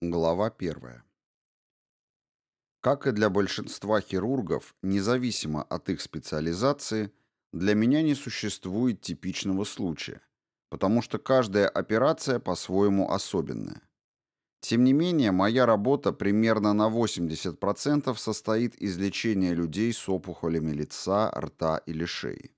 Глава 1. Как и для большинства хирургов, независимо от их специализации, для меня не существует типичного случая, потому что каждая операция по-своему особенная. Тем не менее, моя работа примерно на 80% состоит из лечения людей с опухолями лица, рта или шеи.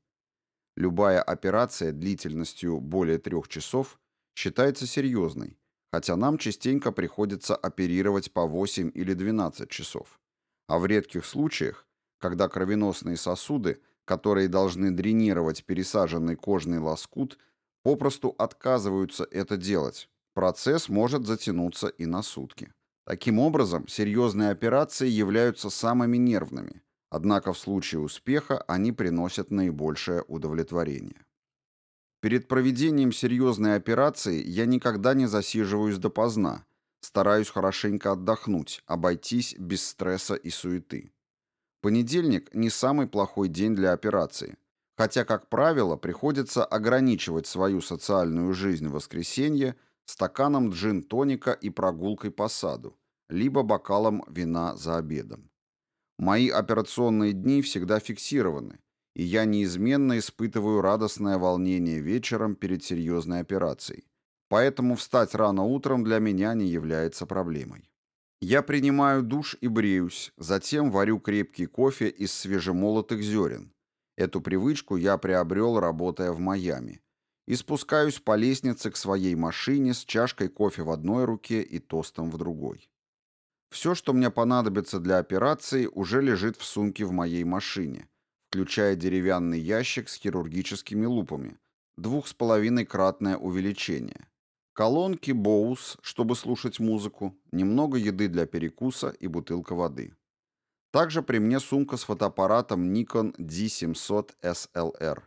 Любая операция длительностью более трех часов считается серьезной, хотя нам частенько приходится оперировать по 8 или 12 часов. А в редких случаях, когда кровеносные сосуды, которые должны дренировать пересаженный кожный лоскут, попросту отказываются это делать, процесс может затянуться и на сутки. Таким образом, серьезные операции являются самыми нервными, однако в случае успеха они приносят наибольшее удовлетворение. Перед проведением серьезной операции я никогда не засиживаюсь допоздна, стараюсь хорошенько отдохнуть, обойтись без стресса и суеты. Понедельник не самый плохой день для операции, хотя, как правило, приходится ограничивать свою социальную жизнь в воскресенье стаканом джин-тоника и прогулкой по саду, либо бокалом вина за обедом. Мои операционные дни всегда фиксированы, и я неизменно испытываю радостное волнение вечером перед серьезной операцией. Поэтому встать рано утром для меня не является проблемой. Я принимаю душ и бреюсь, затем варю крепкий кофе из свежемолотых зерен. Эту привычку я приобрел, работая в Майами. И спускаюсь по лестнице к своей машине с чашкой кофе в одной руке и тостом в другой. Все, что мне понадобится для операции, уже лежит в сумке в моей машине – включая деревянный ящик с хирургическими лупами, двух с половиной кратное увеличение, колонки Bose, чтобы слушать музыку, немного еды для перекуса и бутылка воды. Также при мне сумка с фотоаппаратом Nikon D700 SLR.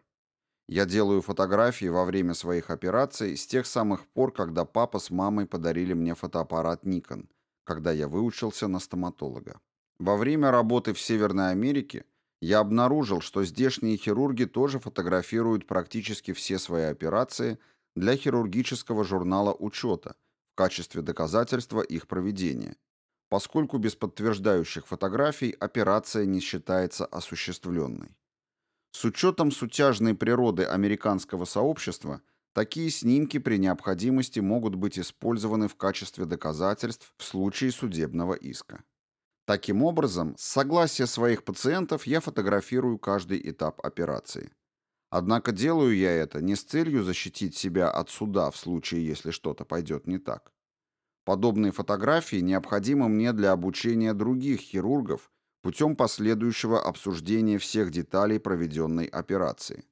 Я делаю фотографии во время своих операций с тех самых пор, когда папа с мамой подарили мне фотоаппарат Nikon, когда я выучился на стоматолога. Во время работы в Северной Америке я обнаружил, что здешние хирурги тоже фотографируют практически все свои операции для хирургического журнала учета в качестве доказательства их проведения, поскольку без подтверждающих фотографий операция не считается осуществленной. С учетом сутяжной природы американского сообщества, такие снимки при необходимости могут быть использованы в качестве доказательств в случае судебного иска. Таким образом, с согласия своих пациентов я фотографирую каждый этап операции. Однако делаю я это не с целью защитить себя от суда в случае, если что-то пойдет не так. Подобные фотографии необходимы мне для обучения других хирургов путем последующего обсуждения всех деталей проведенной операции.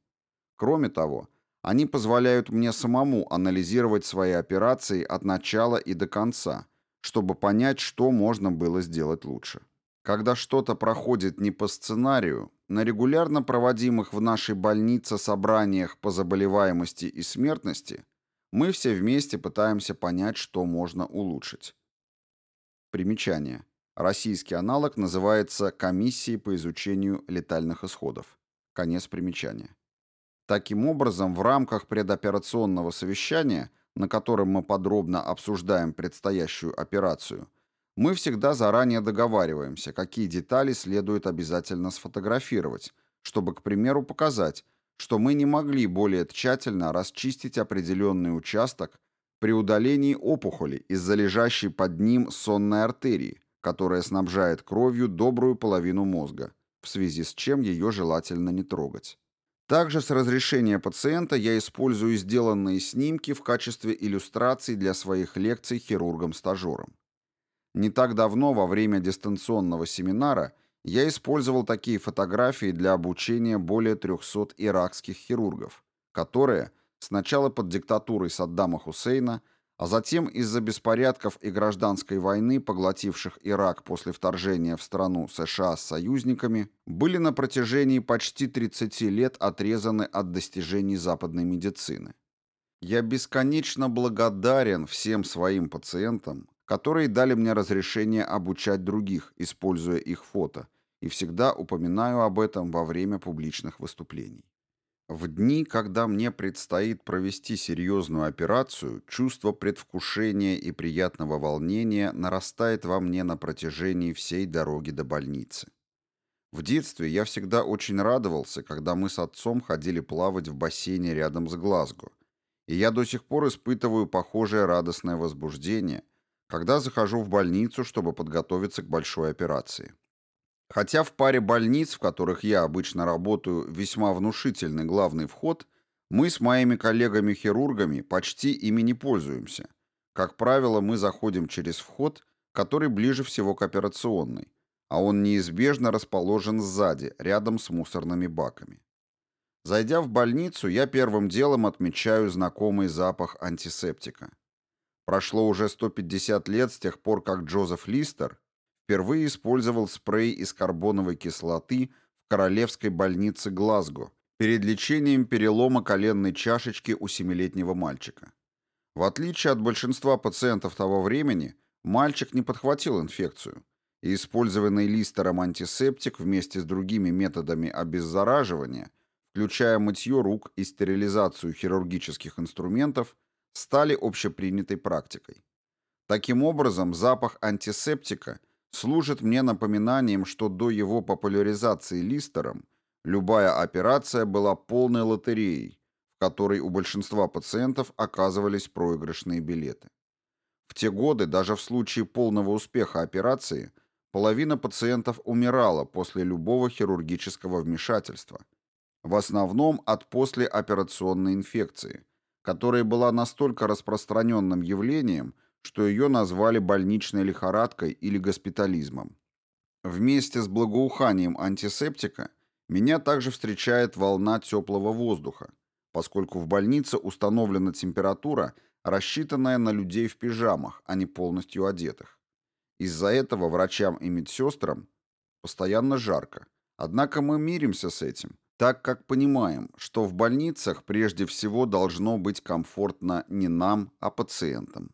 Кроме того, они позволяют мне самому анализировать свои операции от начала и до конца – чтобы понять, что можно было сделать лучше. Когда что-то проходит не по сценарию, на регулярно проводимых в нашей больнице собраниях по заболеваемости и смертности мы все вместе пытаемся понять, что можно улучшить. Примечание. Российский аналог называется «Комиссией по изучению летальных исходов». Конец примечания. Таким образом, в рамках предоперационного совещания – на котором мы подробно обсуждаем предстоящую операцию, мы всегда заранее договариваемся, какие детали следует обязательно сфотографировать, чтобы, к примеру, показать, что мы не могли более тщательно расчистить определенный участок при удалении опухоли из-за лежащей под ним сонной артерии, которая снабжает кровью добрую половину мозга, в связи с чем ее желательно не трогать. Также с разрешения пациента я использую сделанные снимки в качестве иллюстраций для своих лекций хирургам-стажерам. Не так давно, во время дистанционного семинара, я использовал такие фотографии для обучения более 300 иракских хирургов, которые, сначала под диктатурой Саддама Хусейна, а затем из-за беспорядков и гражданской войны, поглотивших Ирак после вторжения в страну США с союзниками, были на протяжении почти 30 лет отрезаны от достижений западной медицины. Я бесконечно благодарен всем своим пациентам, которые дали мне разрешение обучать других, используя их фото, и всегда упоминаю об этом во время публичных выступлений. В дни, когда мне предстоит провести серьезную операцию, чувство предвкушения и приятного волнения нарастает во мне на протяжении всей дороги до больницы. В детстве я всегда очень радовался, когда мы с отцом ходили плавать в бассейне рядом с Глазго, и я до сих пор испытываю похожее радостное возбуждение, когда захожу в больницу, чтобы подготовиться к большой операции. Хотя в паре больниц, в которых я обычно работаю, весьма внушительный главный вход, мы с моими коллегами-хирургами почти ими не пользуемся. Как правило, мы заходим через вход, который ближе всего к операционной, а он неизбежно расположен сзади, рядом с мусорными баками. Зайдя в больницу, я первым делом отмечаю знакомый запах антисептика. Прошло уже 150 лет с тех пор, как Джозеф Листер, впервые использовал спрей из карбоновой кислоты в Королевской больнице Глазго перед лечением перелома коленной чашечки у семилетнего мальчика. В отличие от большинства пациентов того времени, мальчик не подхватил инфекцию, и использованный листером антисептик вместе с другими методами обеззараживания, включая мытье рук и стерилизацию хирургических инструментов, стали общепринятой практикой. Таким образом, запах антисептика – служит мне напоминанием, что до его популяризации Листером любая операция была полной лотереей, в которой у большинства пациентов оказывались проигрышные билеты. В те годы даже в случае полного успеха операции половина пациентов умирала после любого хирургического вмешательства, в основном от послеоперационной инфекции, которая была настолько распространенным явлением, что ее назвали больничной лихорадкой или госпитализмом. Вместе с благоуханием антисептика меня также встречает волна теплого воздуха, поскольку в больнице установлена температура, рассчитанная на людей в пижамах, а не полностью одетых. Из-за этого врачам и медсестрам постоянно жарко. Однако мы миримся с этим, так как понимаем, что в больницах прежде всего должно быть комфортно не нам, а пациентам.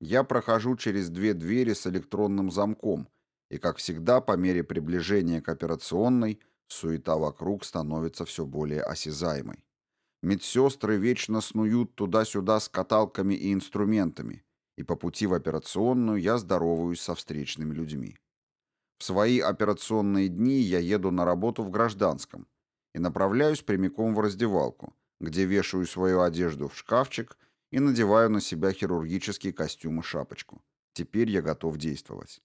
Я прохожу через две двери с электронным замком, и, как всегда, по мере приближения к операционной, суета вокруг становится все более осязаемой. Медсестры вечно снуют туда-сюда с каталками и инструментами, и по пути в операционную я здороваюсь со встречными людьми. В свои операционные дни я еду на работу в гражданском и направляюсь прямиком в раздевалку, где вешаю свою одежду в шкафчик и надеваю на себя хирургический костюм и шапочку. Теперь я готов действовать.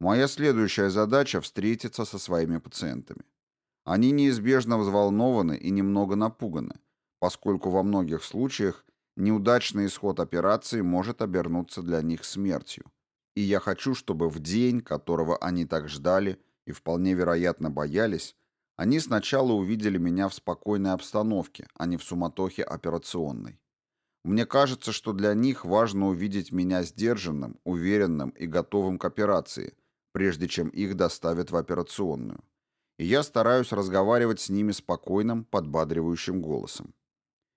Моя следующая задача – встретиться со своими пациентами. Они неизбежно взволнованы и немного напуганы, поскольку во многих случаях неудачный исход операции может обернуться для них смертью. И я хочу, чтобы в день, которого они так ждали и вполне вероятно боялись, они сначала увидели меня в спокойной обстановке, а не в суматохе операционной. Мне кажется, что для них важно увидеть меня сдержанным, уверенным и готовым к операции, прежде чем их доставят в операционную. И я стараюсь разговаривать с ними спокойным, подбадривающим голосом.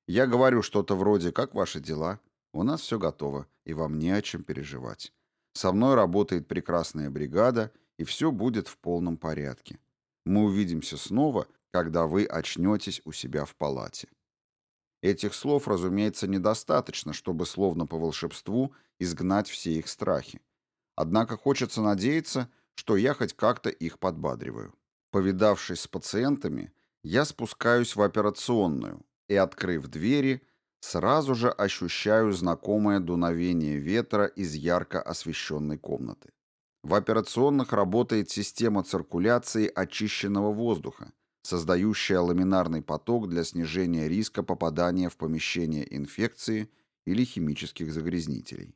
Я говорю что-то вроде «Как ваши дела?» «У нас все готово, и вам не о чем переживать. Со мной работает прекрасная бригада, и все будет в полном порядке. Мы увидимся снова, когда вы очнетесь у себя в палате». Этих слов, разумеется, недостаточно, чтобы словно по волшебству изгнать все их страхи. Однако хочется надеяться, что я хоть как-то их подбадриваю. Повидавшись с пациентами, я спускаюсь в операционную и, открыв двери, сразу же ощущаю знакомое дуновение ветра из ярко освещенной комнаты. В операционных работает система циркуляции очищенного воздуха, создающая ламинарный поток для снижения риска попадания в помещение инфекции или химических загрязнителей.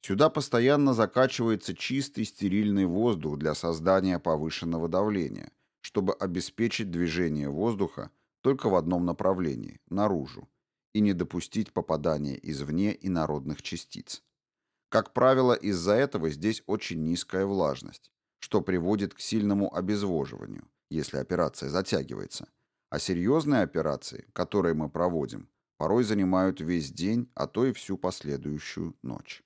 Сюда постоянно закачивается чистый стерильный воздух для создания повышенного давления, чтобы обеспечить движение воздуха только в одном направлении – наружу, и не допустить попадания извне инородных частиц. Как правило, из-за этого здесь очень низкая влажность, что приводит к сильному обезвоживанию – если операция затягивается. А серьезные операции, которые мы проводим, порой занимают весь день, а то и всю последующую ночь.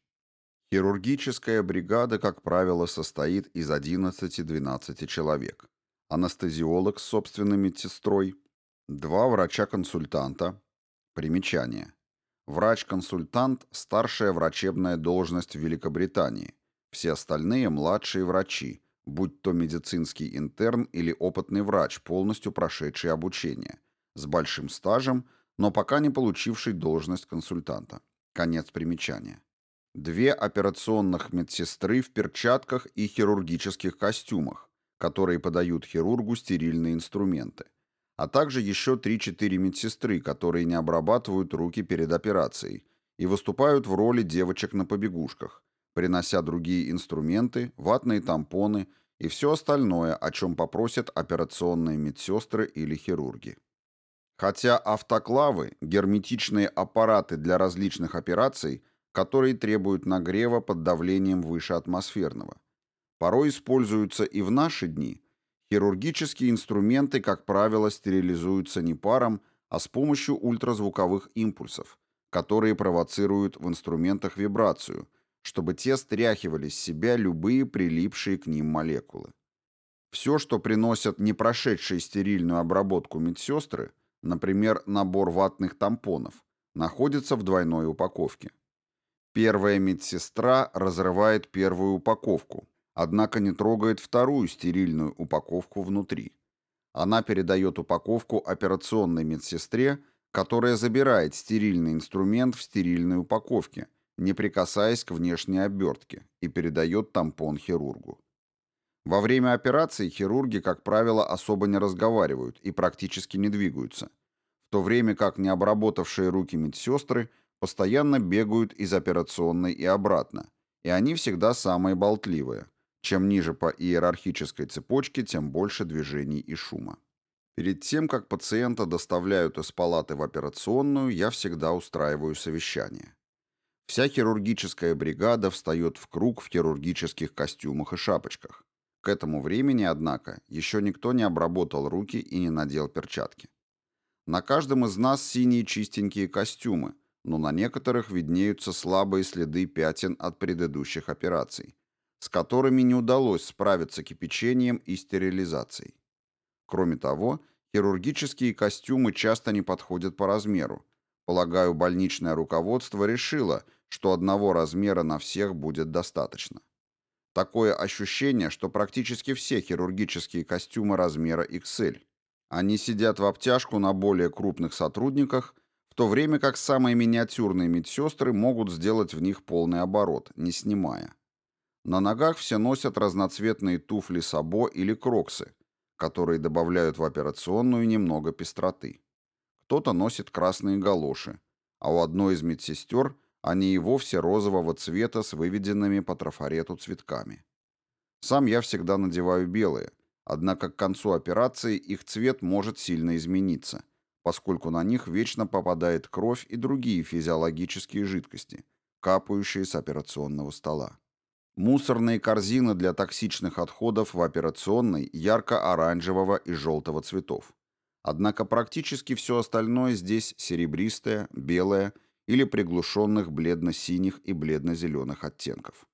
Хирургическая бригада, как правило, состоит из 11-12 человек. Анестезиолог с собственной медсестрой, Два врача-консультанта. Примечание. Врач-консультант – старшая врачебная должность в Великобритании. Все остальные – младшие врачи, будь то медицинский интерн или опытный врач, полностью прошедший обучение, с большим стажем, но пока не получивший должность консультанта. Конец примечания. Две операционных медсестры в перчатках и хирургических костюмах, которые подают хирургу стерильные инструменты а также еще 3-4 медсестры, которые не обрабатывают руки перед операцией и выступают в роли девочек на побегушках, принося другие инструменты, ватные тампоны и все остальное, о чем попросят операционные медсестры или хирурги. Хотя автоклавы – герметичные аппараты для различных операций, которые требуют нагрева под давлением выше атмосферного, порой используются и в наши дни – Хирургические инструменты, как правило, стерилизуются не паром, а с помощью ультразвуковых импульсов, которые провоцируют в инструментах вибрацию, чтобы те стряхивали с себя любые прилипшие к ним молекулы. Все, что приносят не прошедшие стерильную обработку медсестры, например, набор ватных тампонов, находится в двойной упаковке. Первая медсестра разрывает первую упаковку, однако не трогает вторую стерильную упаковку внутри. Она передает упаковку операционной медсестре, которая забирает стерильный инструмент в стерильной упаковке, не прикасаясь к внешней обертке, и передает тампон хирургу. Во время операции хирурги, как правило, особо не разговаривают и практически не двигаются, в то время как необработавшие руки медсестры постоянно бегают из операционной и обратно, и они всегда самые болтливые. Чем ниже по иерархической цепочке, тем больше движений и шума. Перед тем, как пациента доставляют из палаты в операционную, я всегда устраиваю совещание. Вся хирургическая бригада встает в круг в хирургических костюмах и шапочках. К этому времени, однако, еще никто не обработал руки и не надел перчатки. На каждом из нас синие чистенькие костюмы, но на некоторых виднеются слабые следы пятен от предыдущих операций с которыми не удалось справиться кипячением и стерилизацией. Кроме того, хирургические костюмы часто не подходят по размеру. Полагаю, больничное руководство решило, что одного размера на всех будет достаточно. Такое ощущение, что практически все хирургические костюмы размера XL. Они сидят в обтяжку на более крупных сотрудниках, в то время как самые миниатюрные медсестры могут сделать в них полный оборот, не снимая. На ногах все носят разноцветные туфли сабо или кроксы, которые добавляют в операционную немного пестроты. Кто-то носит красные галоши, а у одной из медсестер они и вовсе розового цвета с выведенными по трафарету цветками. Сам я всегда надеваю белые, однако к концу операции их цвет может сильно измениться, поскольку на них вечно попадает кровь и другие физиологические жидкости, капающие с операционного стола. Мусорные корзины для токсичных отходов в операционной ярко-оранжевого и желтого цветов. Однако практически все остальное здесь серебристое, белое или приглушенных бледно-синих и бледно-зеленых оттенков.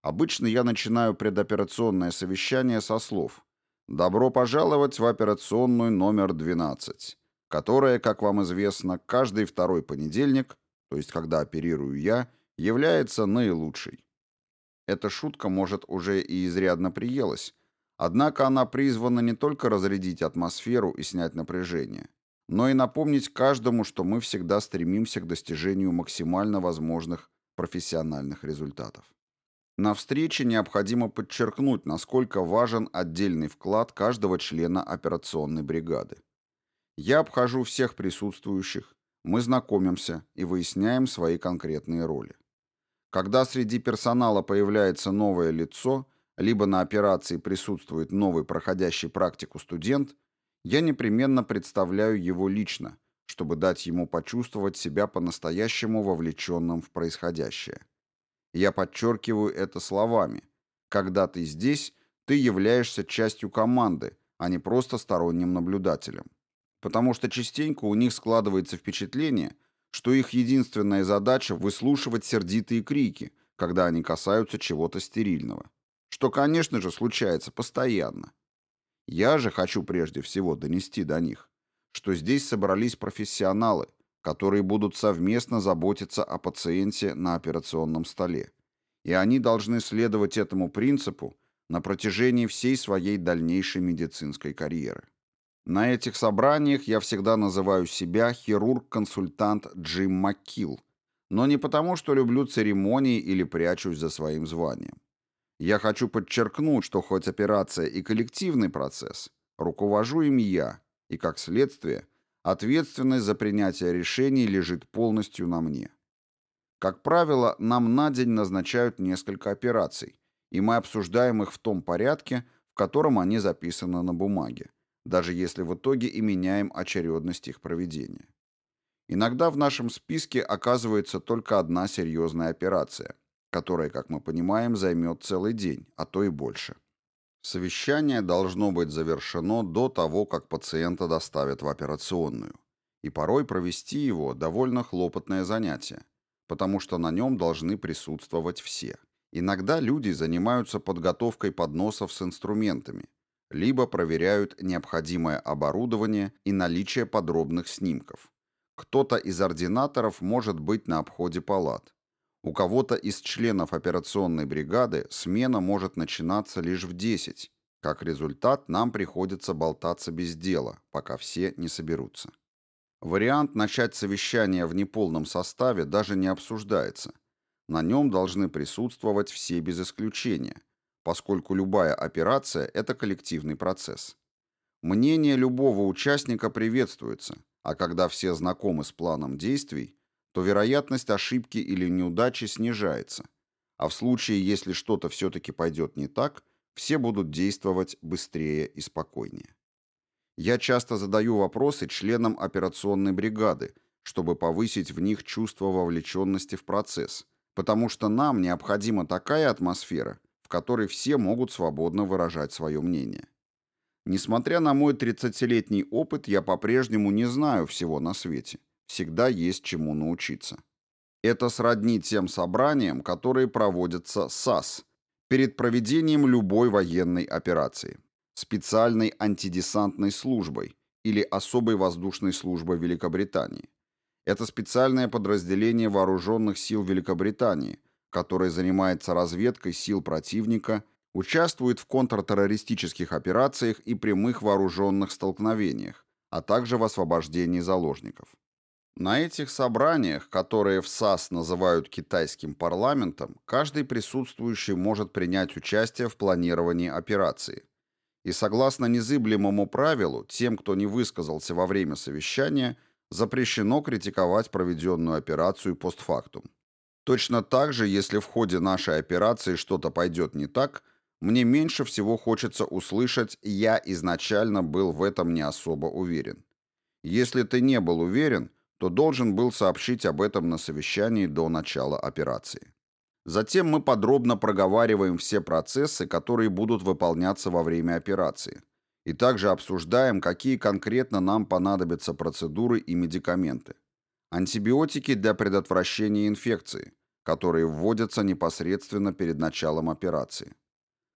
Обычно я начинаю предоперационное совещание со слов «Добро пожаловать в операционную номер 12», которая, как вам известно, каждый второй понедельник, то есть когда оперирую я, является наилучшей. Эта шутка, может, уже и изрядно приелась, однако она призвана не только разрядить атмосферу и снять напряжение, но и напомнить каждому, что мы всегда стремимся к достижению максимально возможных профессиональных результатов. На встрече необходимо подчеркнуть, насколько важен отдельный вклад каждого члена операционной бригады. Я обхожу всех присутствующих, мы знакомимся и выясняем свои конкретные роли. Когда среди персонала появляется новое лицо, либо на операции присутствует новый проходящий практику студент, я непременно представляю его лично, чтобы дать ему почувствовать себя по-настоящему вовлеченным в происходящее. Я подчеркиваю это словами. Когда ты здесь, ты являешься частью команды, а не просто сторонним наблюдателем. Потому что частенько у них складывается впечатление, что их единственная задача – выслушивать сердитые крики, когда они касаются чего-то стерильного. Что, конечно же, случается постоянно. Я же хочу прежде всего донести до них, что здесь собрались профессионалы, которые будут совместно заботиться о пациенте на операционном столе. И они должны следовать этому принципу на протяжении всей своей дальнейшей медицинской карьеры. На этих собраниях я всегда называю себя хирург-консультант Джим Маккилл, но не потому, что люблю церемонии или прячусь за своим званием. Я хочу подчеркнуть, что хоть операция и коллективный процесс, руковожу им я, и, как следствие, ответственность за принятие решений лежит полностью на мне. Как правило, нам на день назначают несколько операций, и мы обсуждаем их в том порядке, в котором они записаны на бумаге, даже если в итоге и меняем очередность их проведения. Иногда в нашем списке оказывается только одна серьезная операция, которая, как мы понимаем, займет целый день, а то и больше. Совещание должно быть завершено до того, как пациента доставят в операционную. И порой провести его довольно хлопотное занятие, потому что на нем должны присутствовать все. Иногда люди занимаются подготовкой подносов с инструментами, либо проверяют необходимое оборудование и наличие подробных снимков. Кто-то из ординаторов может быть на обходе палат. У кого-то из членов операционной бригады смена может начинаться лишь в 10. Как результат, нам приходится болтаться без дела, пока все не соберутся. Вариант начать совещание в неполном составе даже не обсуждается. На нем должны присутствовать все без исключения, поскольку любая операция – это коллективный процесс. Мнение любого участника приветствуется – а когда все знакомы с планом действий, то вероятность ошибки или неудачи снижается. А в случае, если что-то все-таки пойдет не так, все будут действовать быстрее и спокойнее. Я часто задаю вопросы членам операционной бригады, чтобы повысить в них чувство вовлеченности в процесс, потому что нам необходима такая атмосфера, в которой все могут свободно выражать свое мнение. Несмотря на мой 30-летний опыт, я по-прежнему не знаю всего на свете. Всегда есть чему научиться. Это сродни тем собраниям, которые проводятся САС перед проведением любой военной операции, специальной антидесантной службой или особой воздушной службой Великобритании. Это специальное подразделение вооруженных сил Великобритании, которое занимается разведкой сил противника участвует в контртеррористических операциях и прямых вооруженных столкновениях, а также в освобождении заложников. На этих собраниях, которые в САС называют китайским парламентом, каждый присутствующий может принять участие в планировании операции. И согласно незыблемому правилу, тем, кто не высказался во время совещания, запрещено критиковать проведенную операцию постфактум. Точно так же, если в ходе нашей операции что-то пойдет не так – мне меньше всего хочется услышать «я изначально был в этом не особо уверен». Если ты не был уверен, то должен был сообщить об этом на совещании до начала операции. Затем мы подробно проговариваем все процессы, которые будут выполняться во время операции, и также обсуждаем, какие конкретно нам понадобятся процедуры и медикаменты. Антибиотики для предотвращения инфекции, которые вводятся непосредственно перед началом операции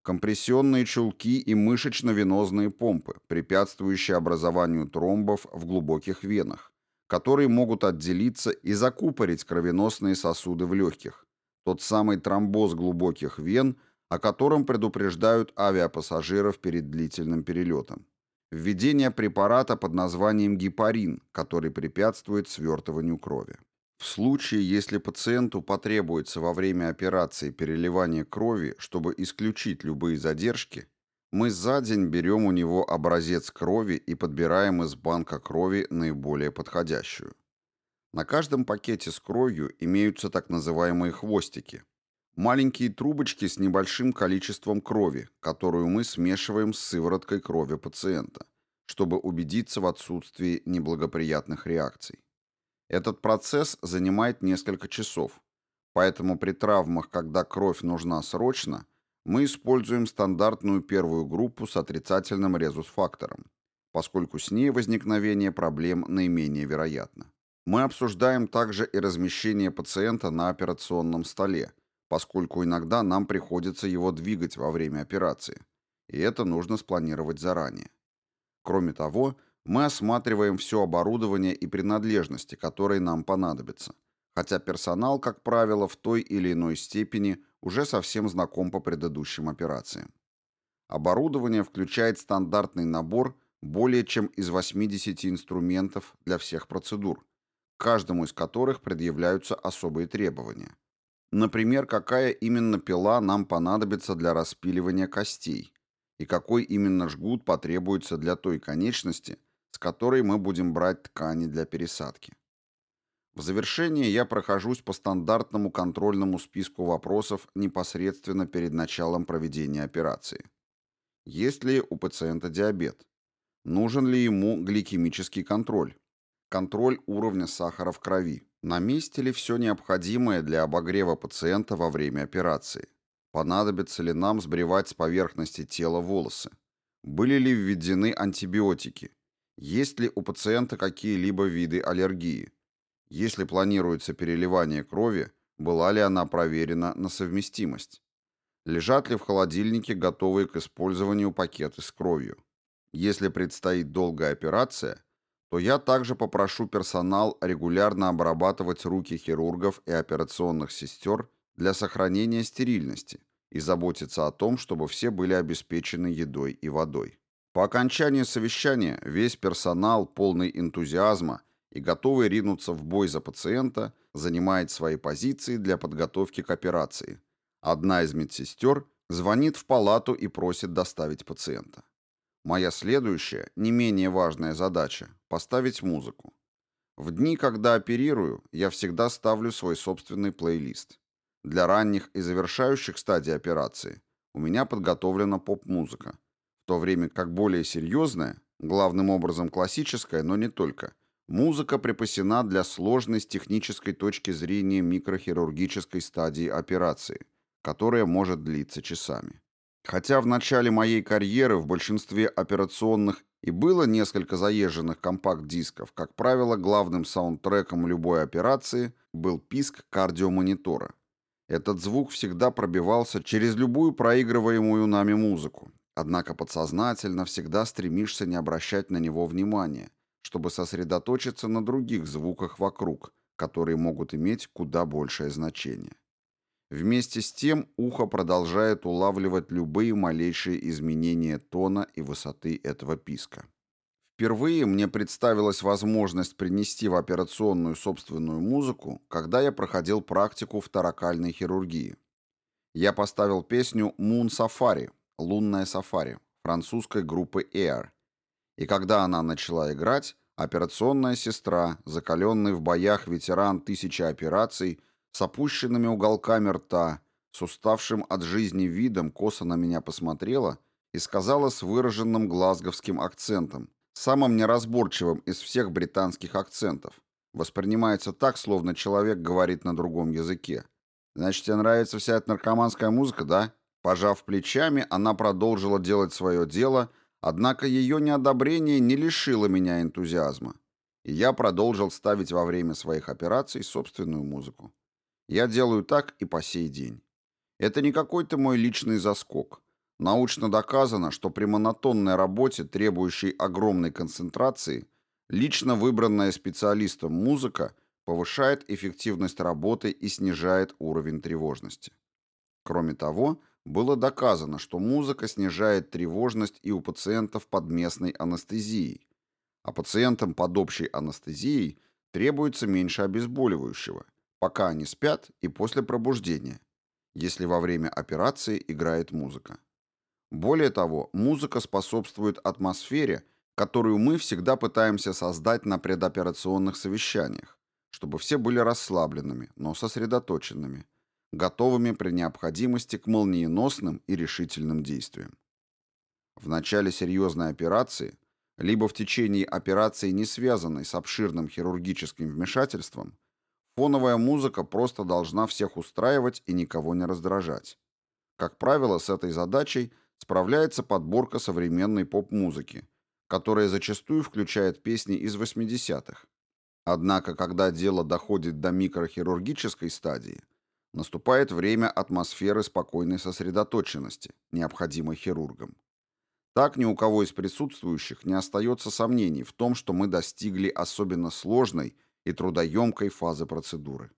компрессионные чулки и мышечно-венозные помпы, препятствующие образованию тромбов в глубоких венах, которые могут отделиться и закупорить кровеносные сосуды в легких. Тот самый тромбоз глубоких вен, о котором предупреждают авиапассажиров перед длительным перелетом. Введение препарата под названием гепарин, который препятствует свертыванию крови. В случае, если пациенту потребуется во время операции переливание крови, чтобы исключить любые задержки, мы за день берем у него образец крови и подбираем из банка крови наиболее подходящую. На каждом пакете с кровью имеются так называемые хвостики. Маленькие трубочки с небольшим количеством крови, которую мы смешиваем с сывороткой крови пациента, чтобы убедиться в отсутствии неблагоприятных реакций. Этот процесс занимает несколько часов, поэтому при травмах, когда кровь нужна срочно, мы используем стандартную первую группу с отрицательным резус-фактором, поскольку с ней возникновение проблем наименее вероятно. Мы обсуждаем также и размещение пациента на операционном столе, поскольку иногда нам приходится его двигать во время операции, и это нужно спланировать заранее. Кроме того, мы осматриваем все оборудование и принадлежности, которые нам понадобятся, хотя персонал, как правило, в той или иной степени уже совсем знаком по предыдущим операциям. Оборудование включает стандартный набор более чем из 80 инструментов для всех процедур, каждому из которых предъявляются особые требования. Например, какая именно пила нам понадобится для распиливания костей и какой именно жгут потребуется для той конечности, с которой мы будем брать ткани для пересадки. В завершение я прохожусь по стандартному контрольному списку вопросов непосредственно перед началом проведения операции. Есть ли у пациента диабет? Нужен ли ему гликемический контроль? Контроль уровня сахара в крови. На месте ли все необходимое для обогрева пациента во время операции? Понадобится ли нам сбривать с поверхности тела волосы? Были ли введены антибиотики? Есть ли у пациента какие-либо виды аллергии? Если планируется переливание крови, была ли она проверена на совместимость? Лежат ли в холодильнике готовые к использованию пакеты с кровью? Если предстоит долгая операция, то я также попрошу персонал регулярно обрабатывать руки хирургов и операционных сестер для сохранения стерильности и заботиться о том, чтобы все были обеспечены едой и водой. По окончании совещания весь персонал, полный энтузиазма и готовый ринуться в бой за пациента, занимает свои позиции для подготовки к операции. Одна из медсестер звонит в палату и просит доставить пациента. Моя следующая, не менее важная задача – поставить музыку. В дни, когда оперирую, я всегда ставлю свой собственный плейлист. Для ранних и завершающих стадий операции у меня подготовлена поп-музыка, в то время как более серьезная, главным образом классическая, но не только – Музыка припасена для сложной с технической точки зрения микрохирургической стадии операции, которая может длиться часами. Хотя в начале моей карьеры в большинстве операционных и было несколько заезженных компакт-дисков, как правило, главным саундтреком любой операции был писк кардиомонитора. Этот звук всегда пробивался через любую проигрываемую нами музыку, однако подсознательно всегда стремишься не обращать на него внимания, чтобы сосредоточиться на других звуках вокруг, которые могут иметь куда большее значение. Вместе с тем ухо продолжает улавливать любые малейшие изменения тона и высоты этого писка. Впервые мне представилась возможность принести в операционную собственную музыку, когда я проходил практику в таракальной хирургии. Я поставил песню «Moon Safari» — «Лунная сафари» французской группы Air. И когда она начала играть, Операционная сестра, закаленный в боях ветеран тысячи операций, с опущенными уголками рта, с уставшим от жизни видом, косо на меня посмотрела и сказала с выраженным глазговским акцентом, самым неразборчивым из всех британских акцентов. Воспринимается так, словно человек говорит на другом языке. «Значит, тебе нравится вся эта наркоманская музыка, да?» Пожав плечами, она продолжила делать свое дело – Однако ее неодобрение не лишило меня энтузиазма, и я продолжил ставить во время своих операций собственную музыку. Я делаю так и по сей день. Это не какой-то мой личный заскок. Научно доказано, что при монотонной работе, требующей огромной концентрации, лично выбранная специалистом музыка повышает эффективность работы и снижает уровень тревожности. Кроме того, было доказано, что музыка снижает тревожность и у пациентов под местной анестезией, а пациентам под общей анестезией требуется меньше обезболивающего, пока они спят и после пробуждения, если во время операции играет музыка. Более того, музыка способствует атмосфере, которую мы всегда пытаемся создать на предоперационных совещаниях, чтобы все были расслабленными, но сосредоточенными – готовыми при необходимости к молниеносным и решительным действиям. В начале серьезной операции, либо в течение операции, не связанной с обширным хирургическим вмешательством, фоновая музыка просто должна всех устраивать и никого не раздражать. Как правило, с этой задачей справляется подборка современной поп-музыки, которая зачастую включает песни из 80-х. Однако, когда дело доходит до микрохирургической стадии – Наступает время атмосферы спокойной сосредоточенности, необходимой хирургам. Так ни у кого из присутствующих не остается сомнений в том, что мы достигли особенно сложной и трудоемкой фазы процедуры.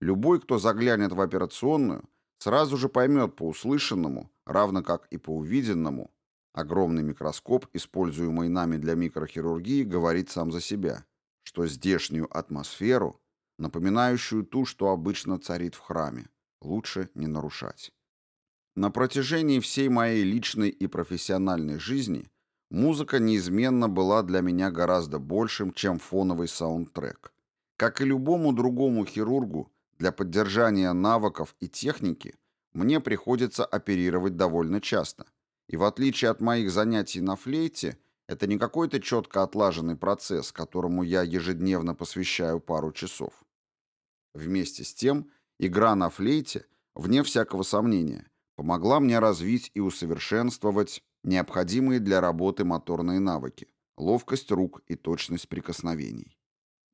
Любой, кто заглянет в операционную, сразу же поймет по услышанному, равно как и по увиденному, огромный микроскоп, используемый нами для микрохирургии, говорит сам за себя, что здешнюю атмосферу, напоминающую ту, что обычно царит в храме, лучше не нарушать. На протяжении всей моей личной и профессиональной жизни музыка неизменно была для меня гораздо большим, чем фоновый саундтрек. Как и любому другому хирургу, для поддержания навыков и техники мне приходится оперировать довольно часто. И в отличие от моих занятий на флейте, это не какой-то четко отлаженный процесс, которому я ежедневно посвящаю пару часов. Вместе с тем, игра на флейте, вне всякого сомнения, помогла мне развить и усовершенствовать необходимые для работы моторные навыки, ловкость рук и точность прикосновений.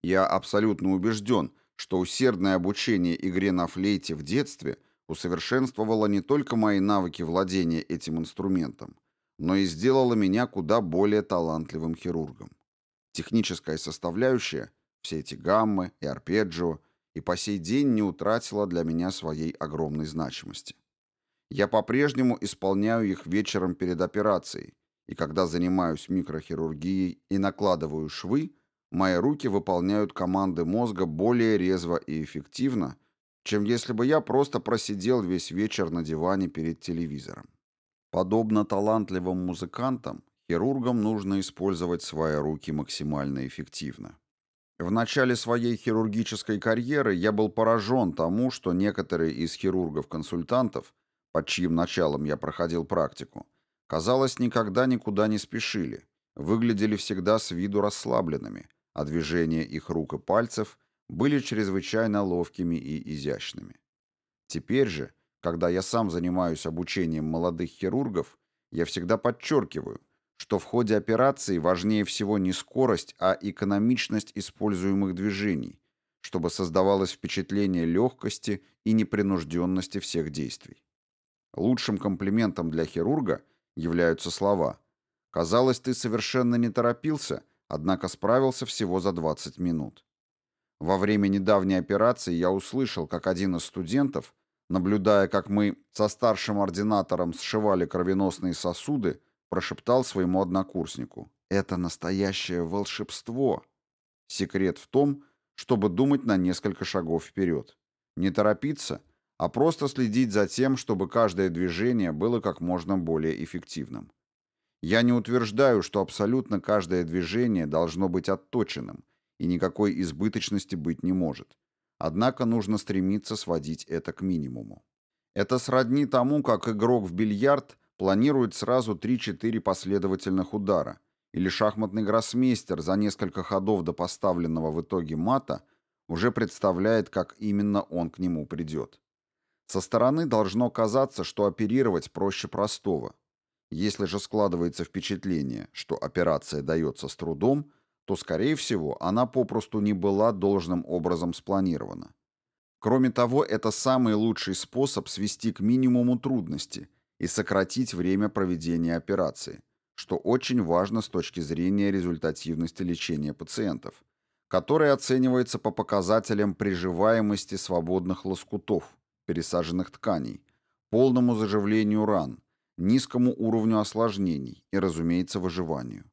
Я абсолютно убежден, что усердное обучение игре на флейте в детстве усовершенствовало не только мои навыки владения этим инструментом, но и сделало меня куда более талантливым хирургом. Техническая составляющая, все эти гаммы и арпеджио, и по сей день не утратила для меня своей огромной значимости. Я по-прежнему исполняю их вечером перед операцией, и когда занимаюсь микрохирургией и накладываю швы, мои руки выполняют команды мозга более резво и эффективно, чем если бы я просто просидел весь вечер на диване перед телевизором. Подобно талантливым музыкантам, хирургам нужно использовать свои руки максимально эффективно. В начале своей хирургической карьеры я был поражен тому, что некоторые из хирургов-консультантов, под чьим началом я проходил практику, казалось, никогда никуда не спешили, выглядели всегда с виду расслабленными, а движения их рук и пальцев были чрезвычайно ловкими и изящными. Теперь же, когда я сам занимаюсь обучением молодых хирургов, я всегда подчеркиваю, что в ходе операции важнее всего не скорость, а экономичность используемых движений, чтобы создавалось впечатление легкости и непринужденности всех действий. Лучшим комплиментом для хирурга являются слова «Казалось, ты совершенно не торопился», однако справился всего за 20 минут. Во время недавней операции я услышал, как один из студентов, наблюдая, как мы со старшим ординатором сшивали кровеносные сосуды, прошептал своему однокурснику. «Это настоящее волшебство!» Секрет в том, чтобы думать на несколько шагов вперед. Не торопиться, а просто следить за тем, чтобы каждое движение было как можно более эффективным. Я не утверждаю, что абсолютно каждое движение должно быть отточенным, и никакой избыточности быть не может. Однако нужно стремиться сводить это к минимуму. Это сродни тому, как игрок в бильярд планирует сразу 3-4 последовательных удара, или шахматный гроссмейстер за несколько ходов до поставленного в итоге мата уже представляет, как именно он к нему придет. Со стороны должно казаться, что оперировать проще простого – если же складывается впечатление, что операция дается с трудом, то, скорее всего, она попросту не была должным образом спланирована. Кроме того, это самый лучший способ свести к минимуму трудности и сократить время проведения операции, что очень важно с точки зрения результативности лечения пациентов, которая оценивается по показателям приживаемости свободных лоскутов, пересаженных тканей, полному заживлению ран, низкому уровню осложнений и, разумеется, выживанию.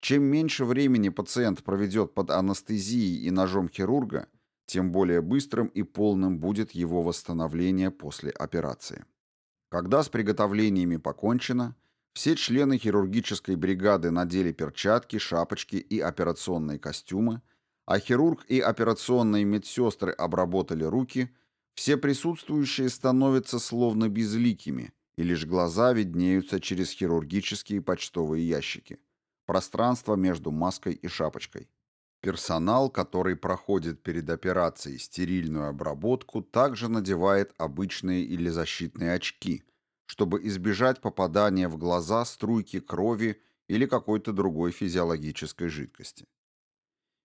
Чем меньше времени пациент проведет под анестезией и ножом хирурга, тем более быстрым и полным будет его восстановление после операции. Когда с приготовлениями покончено, все члены хирургической бригады надели перчатки, шапочки и операционные костюмы, а хирург и операционные медсестры обработали руки, все присутствующие становятся словно безликими – и лишь глаза виднеются через хирургические почтовые ящики. Пространство между маской и шапочкой. Персонал, который проходит перед операцией стерильную обработку, также надевает обычные или защитные очки, чтобы избежать попадания в глаза струйки крови или какой-то другой физиологической жидкости.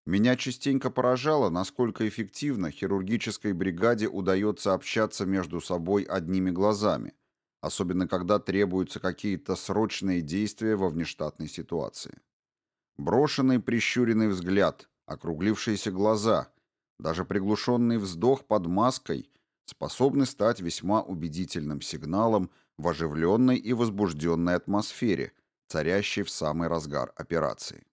Меня частенько поражало, насколько эффективно хирургической бригаде удается общаться между собой одними глазами – особенно когда требуются какие-то срочные действия во внештатной ситуации. Брошенный прищуренный взгляд, округлившиеся глаза, даже приглушенный вздох под маской способны стать весьма убедительным сигналом в оживленной и возбужденной атмосфере, царящей в самый разгар операции.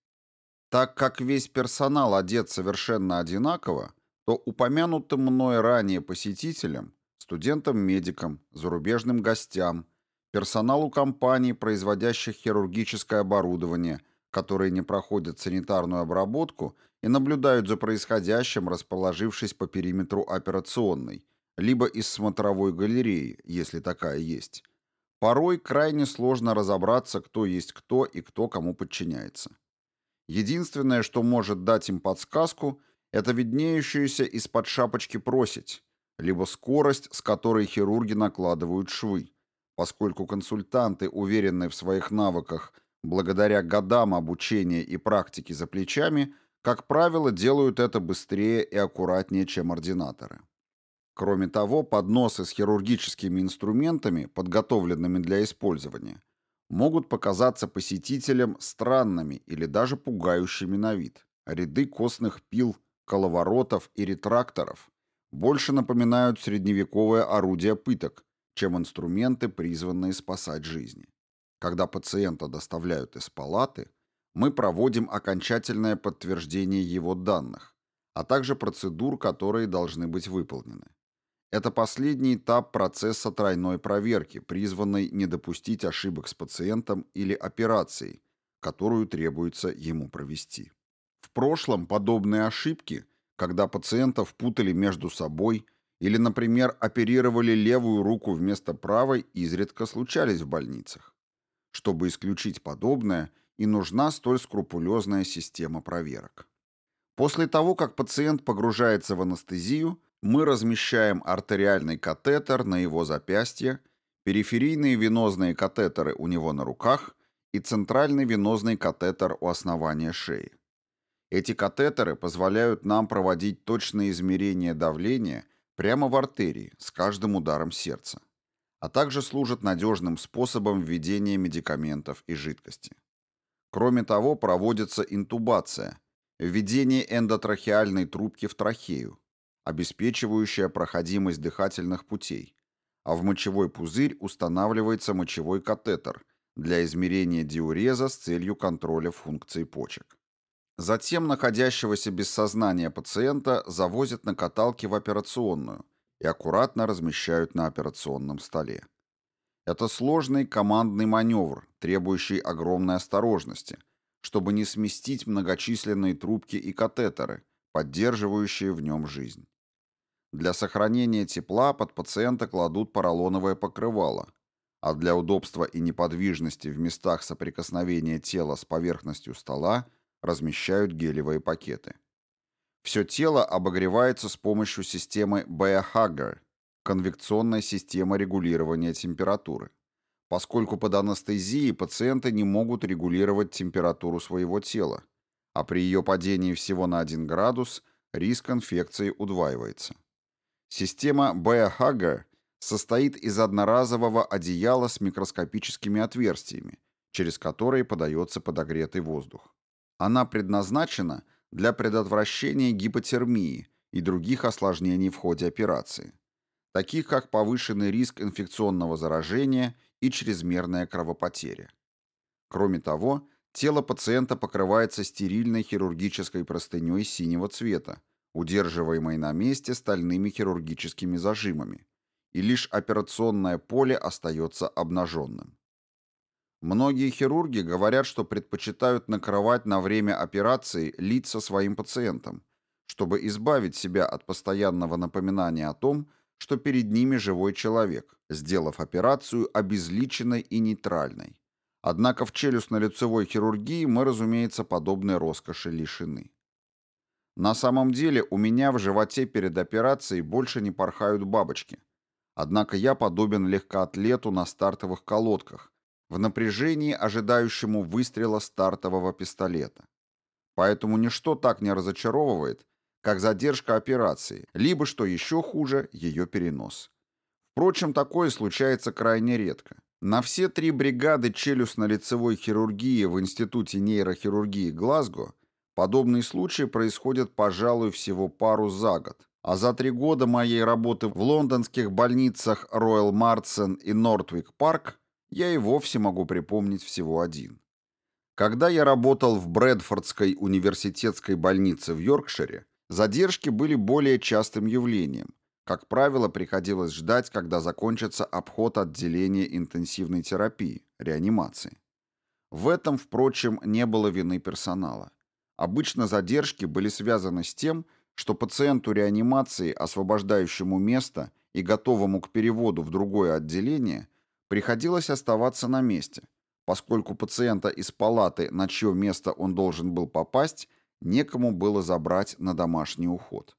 Так как весь персонал одет совершенно одинаково, то упомянутым мной ранее посетителям, студентам-медикам, зарубежным гостям, персоналу компаний, производящих хирургическое оборудование, которые не проходят санитарную обработку и наблюдают за происходящим, расположившись по периметру операционной, либо из смотровой галереи, если такая есть. Порой крайне сложно разобраться, кто есть кто и кто кому подчиняется. Единственное, что может дать им подсказку, это виднеющуюся из-под шапочки просить, либо скорость, с которой хирурги накладывают швы, поскольку консультанты, уверенные в своих навыках благодаря годам обучения и практики за плечами, как правило, делают это быстрее и аккуратнее, чем ординаторы. Кроме того, подносы с хирургическими инструментами, подготовленными для использования, могут показаться посетителям странными или даже пугающими на вид. Ряды костных пил, коловоротов и ретракторов больше напоминают средневековое орудие пыток, чем инструменты, призванные спасать жизни. Когда пациента доставляют из палаты, мы проводим окончательное подтверждение его данных, а также процедур, которые должны быть выполнены. Это последний этап процесса тройной проверки, призванный не допустить ошибок с пациентом или операцией, которую требуется ему провести. В прошлом подобные ошибки, когда пациентов путали между собой или, например, оперировали левую руку вместо правой, изредка случались в больницах. Чтобы исключить подобное, и нужна столь скрупулезная система проверок. После того, как пациент погружается в анестезию, мы размещаем артериальный катетер на его запястье, периферийные венозные катетеры у него на руках и центральный венозный катетер у основания шеи. Эти катетеры позволяют нам проводить точные измерения давления прямо в артерии с каждым ударом сердца, а также служат надежным способом введения медикаментов и жидкости. Кроме того, проводится интубация, введение эндотрахеальной трубки в трахею, обеспечивающая проходимость дыхательных путей, а в мочевой пузырь устанавливается мочевой катетер для измерения диуреза с целью контроля функций почек. Затем находящегося без сознания пациента завозят на каталке в операционную и аккуратно размещают на операционном столе. Это сложный командный маневр, требующий огромной осторожности, чтобы не сместить многочисленные трубки и катетеры, поддерживающие в нем жизнь. Для сохранения тепла под пациента кладут поролоновое покрывало, а для удобства и неподвижности в местах соприкосновения тела с поверхностью стола размещают гелевые пакеты. Все тело обогревается с помощью системы Biohagger, конвекционной системы регулирования температуры, поскольку под анестезией пациенты не могут регулировать температуру своего тела, а при ее падении всего на 1 градус риск инфекции удваивается. Система Biohagger состоит из одноразового одеяла с микроскопическими отверстиями, через которые подается подогретый воздух. Она предназначена для предотвращения гипотермии и других осложнений в ходе операции, таких как повышенный риск инфекционного заражения и чрезмерная кровопотеря. Кроме того, тело пациента покрывается стерильной хирургической простыней синего цвета, удерживаемой на месте стальными хирургическими зажимами, и лишь операционное поле остается обнаженным. Многие хирурги говорят, что предпочитают накрывать на время операции лица своим пациентам, чтобы избавить себя от постоянного напоминания о том, что перед ними живой человек, сделав операцию обезличенной и нейтральной. Однако в челюстно-лицевой хирургии мы, разумеется, подобной роскоши лишены. На самом деле у меня в животе перед операцией больше не порхают бабочки. Однако я подобен легкоатлету на стартовых колодках, в напряжении, ожидающему выстрела стартового пистолета. Поэтому ничто так не разочаровывает, как задержка операции, либо, что еще хуже, ее перенос. Впрочем, такое случается крайне редко. На все три бригады челюстно-лицевой хирургии в Институте нейрохирургии Глазго подобные случаи происходят, пожалуй, всего пару за год. А за три года моей работы в лондонских больницах Royal Marsden и Нортвик Парк я и вовсе могу припомнить всего один. Когда я работал в Брэдфордской университетской больнице в Йоркшире, задержки были более частым явлением, как правило, приходилось ждать, когда закончится обход отделения интенсивной терапии, реанимации. В этом, впрочем, не было вины персонала. Обычно задержки были связаны с тем, что пациенту реанимации, освобождающему место и готовому к переводу в другое отделение, приходилось оставаться на месте, поскольку пациента из палаты, на чье место он должен был попасть, некому было забрать на домашний уход.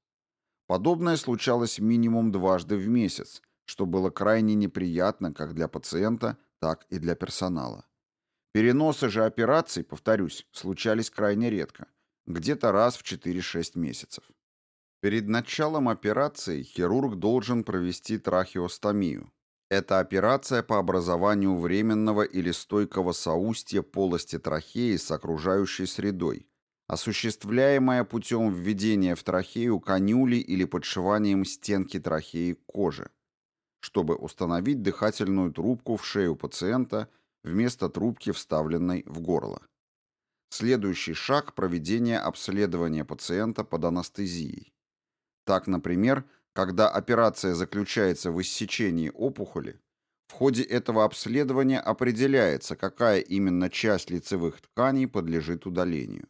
Подобное случалось минимум дважды в месяц, что было крайне неприятно как для пациента, так и для персонала. Переносы же операций, повторюсь, случались крайне редко, где-то раз в 4-6 месяцев. Перед началом операции хирург должен провести трахеостомию. Это операция по образованию временного или стойкого соустья полости трахеи с окружающей средой, осуществляемая путем введения в трахею канюли или подшиванием стенки трахеи к коже, чтобы установить дыхательную трубку в шею пациента вместо трубки, вставленной в горло. Следующий шаг – проведение обследования пациента под анестезией. Так, например, когда операция заключается в иссечении опухоли, в ходе этого обследования определяется, какая именно часть лицевых тканей подлежит удалению.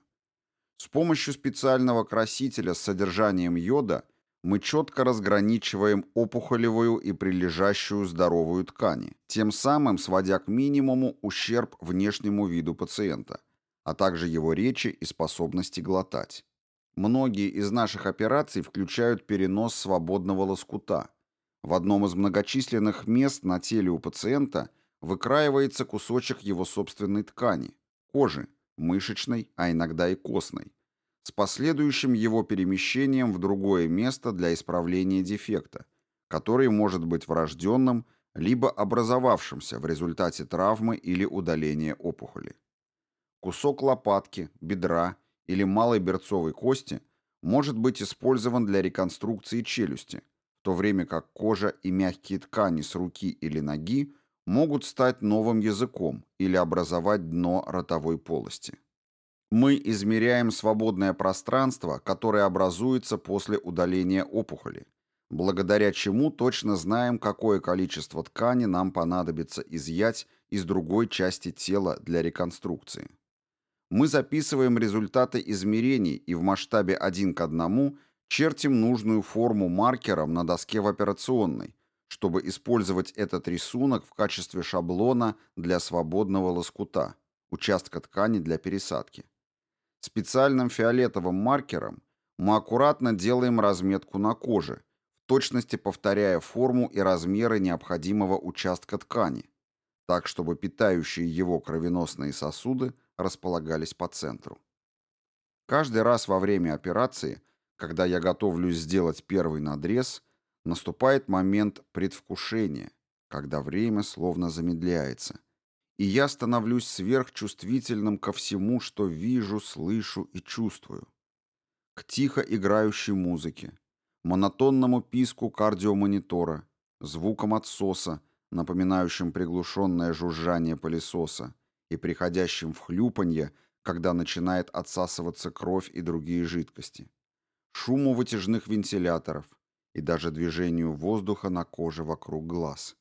С помощью специального красителя с содержанием йода мы четко разграничиваем опухолевую и прилежащую здоровую ткани, тем самым сводя к минимуму ущерб внешнему виду пациента, а также его речи и способности глотать. Многие из наших операций включают перенос свободного лоскута. В одном из многочисленных мест на теле у пациента выкраивается кусочек его собственной ткани, кожи, мышечной, а иногда и костной, с последующим его перемещением в другое место для исправления дефекта, который может быть врожденным либо образовавшимся в результате травмы или удаления опухоли. Кусок лопатки, бедра или малой берцовой кости может быть использован для реконструкции челюсти, в то время как кожа и мягкие ткани с руки или ноги могут стать новым языком или образовать дно ротовой полости. Мы измеряем свободное пространство, которое образуется после удаления опухоли, благодаря чему точно знаем, какое количество ткани нам понадобится изъять из другой части тела для реконструкции. Мы записываем результаты измерений и в масштабе 1 к 1 чертим нужную форму маркером на доске в операционной, чтобы использовать этот рисунок в качестве шаблона для свободного лоскута, участка ткани для пересадки. Специальным фиолетовым маркером мы аккуратно делаем разметку на коже, в точности повторяя форму и размеры необходимого участка ткани, так чтобы питающие его кровеносные сосуды располагались по центру. Каждый раз во время операции, когда я готовлюсь сделать первый надрез, наступает момент предвкушения, когда время словно замедляется, и я становлюсь сверхчувствительным ко всему, что вижу, слышу и чувствую. К тихо играющей музыке, монотонному писку кардиомонитора, звукам отсоса, напоминающим приглушенное жужжание пылесоса, и приходящим в хлюпанье, когда начинает отсасываться кровь и другие жидкости, шуму вытяжных вентиляторов и даже движению воздуха на коже вокруг глаз.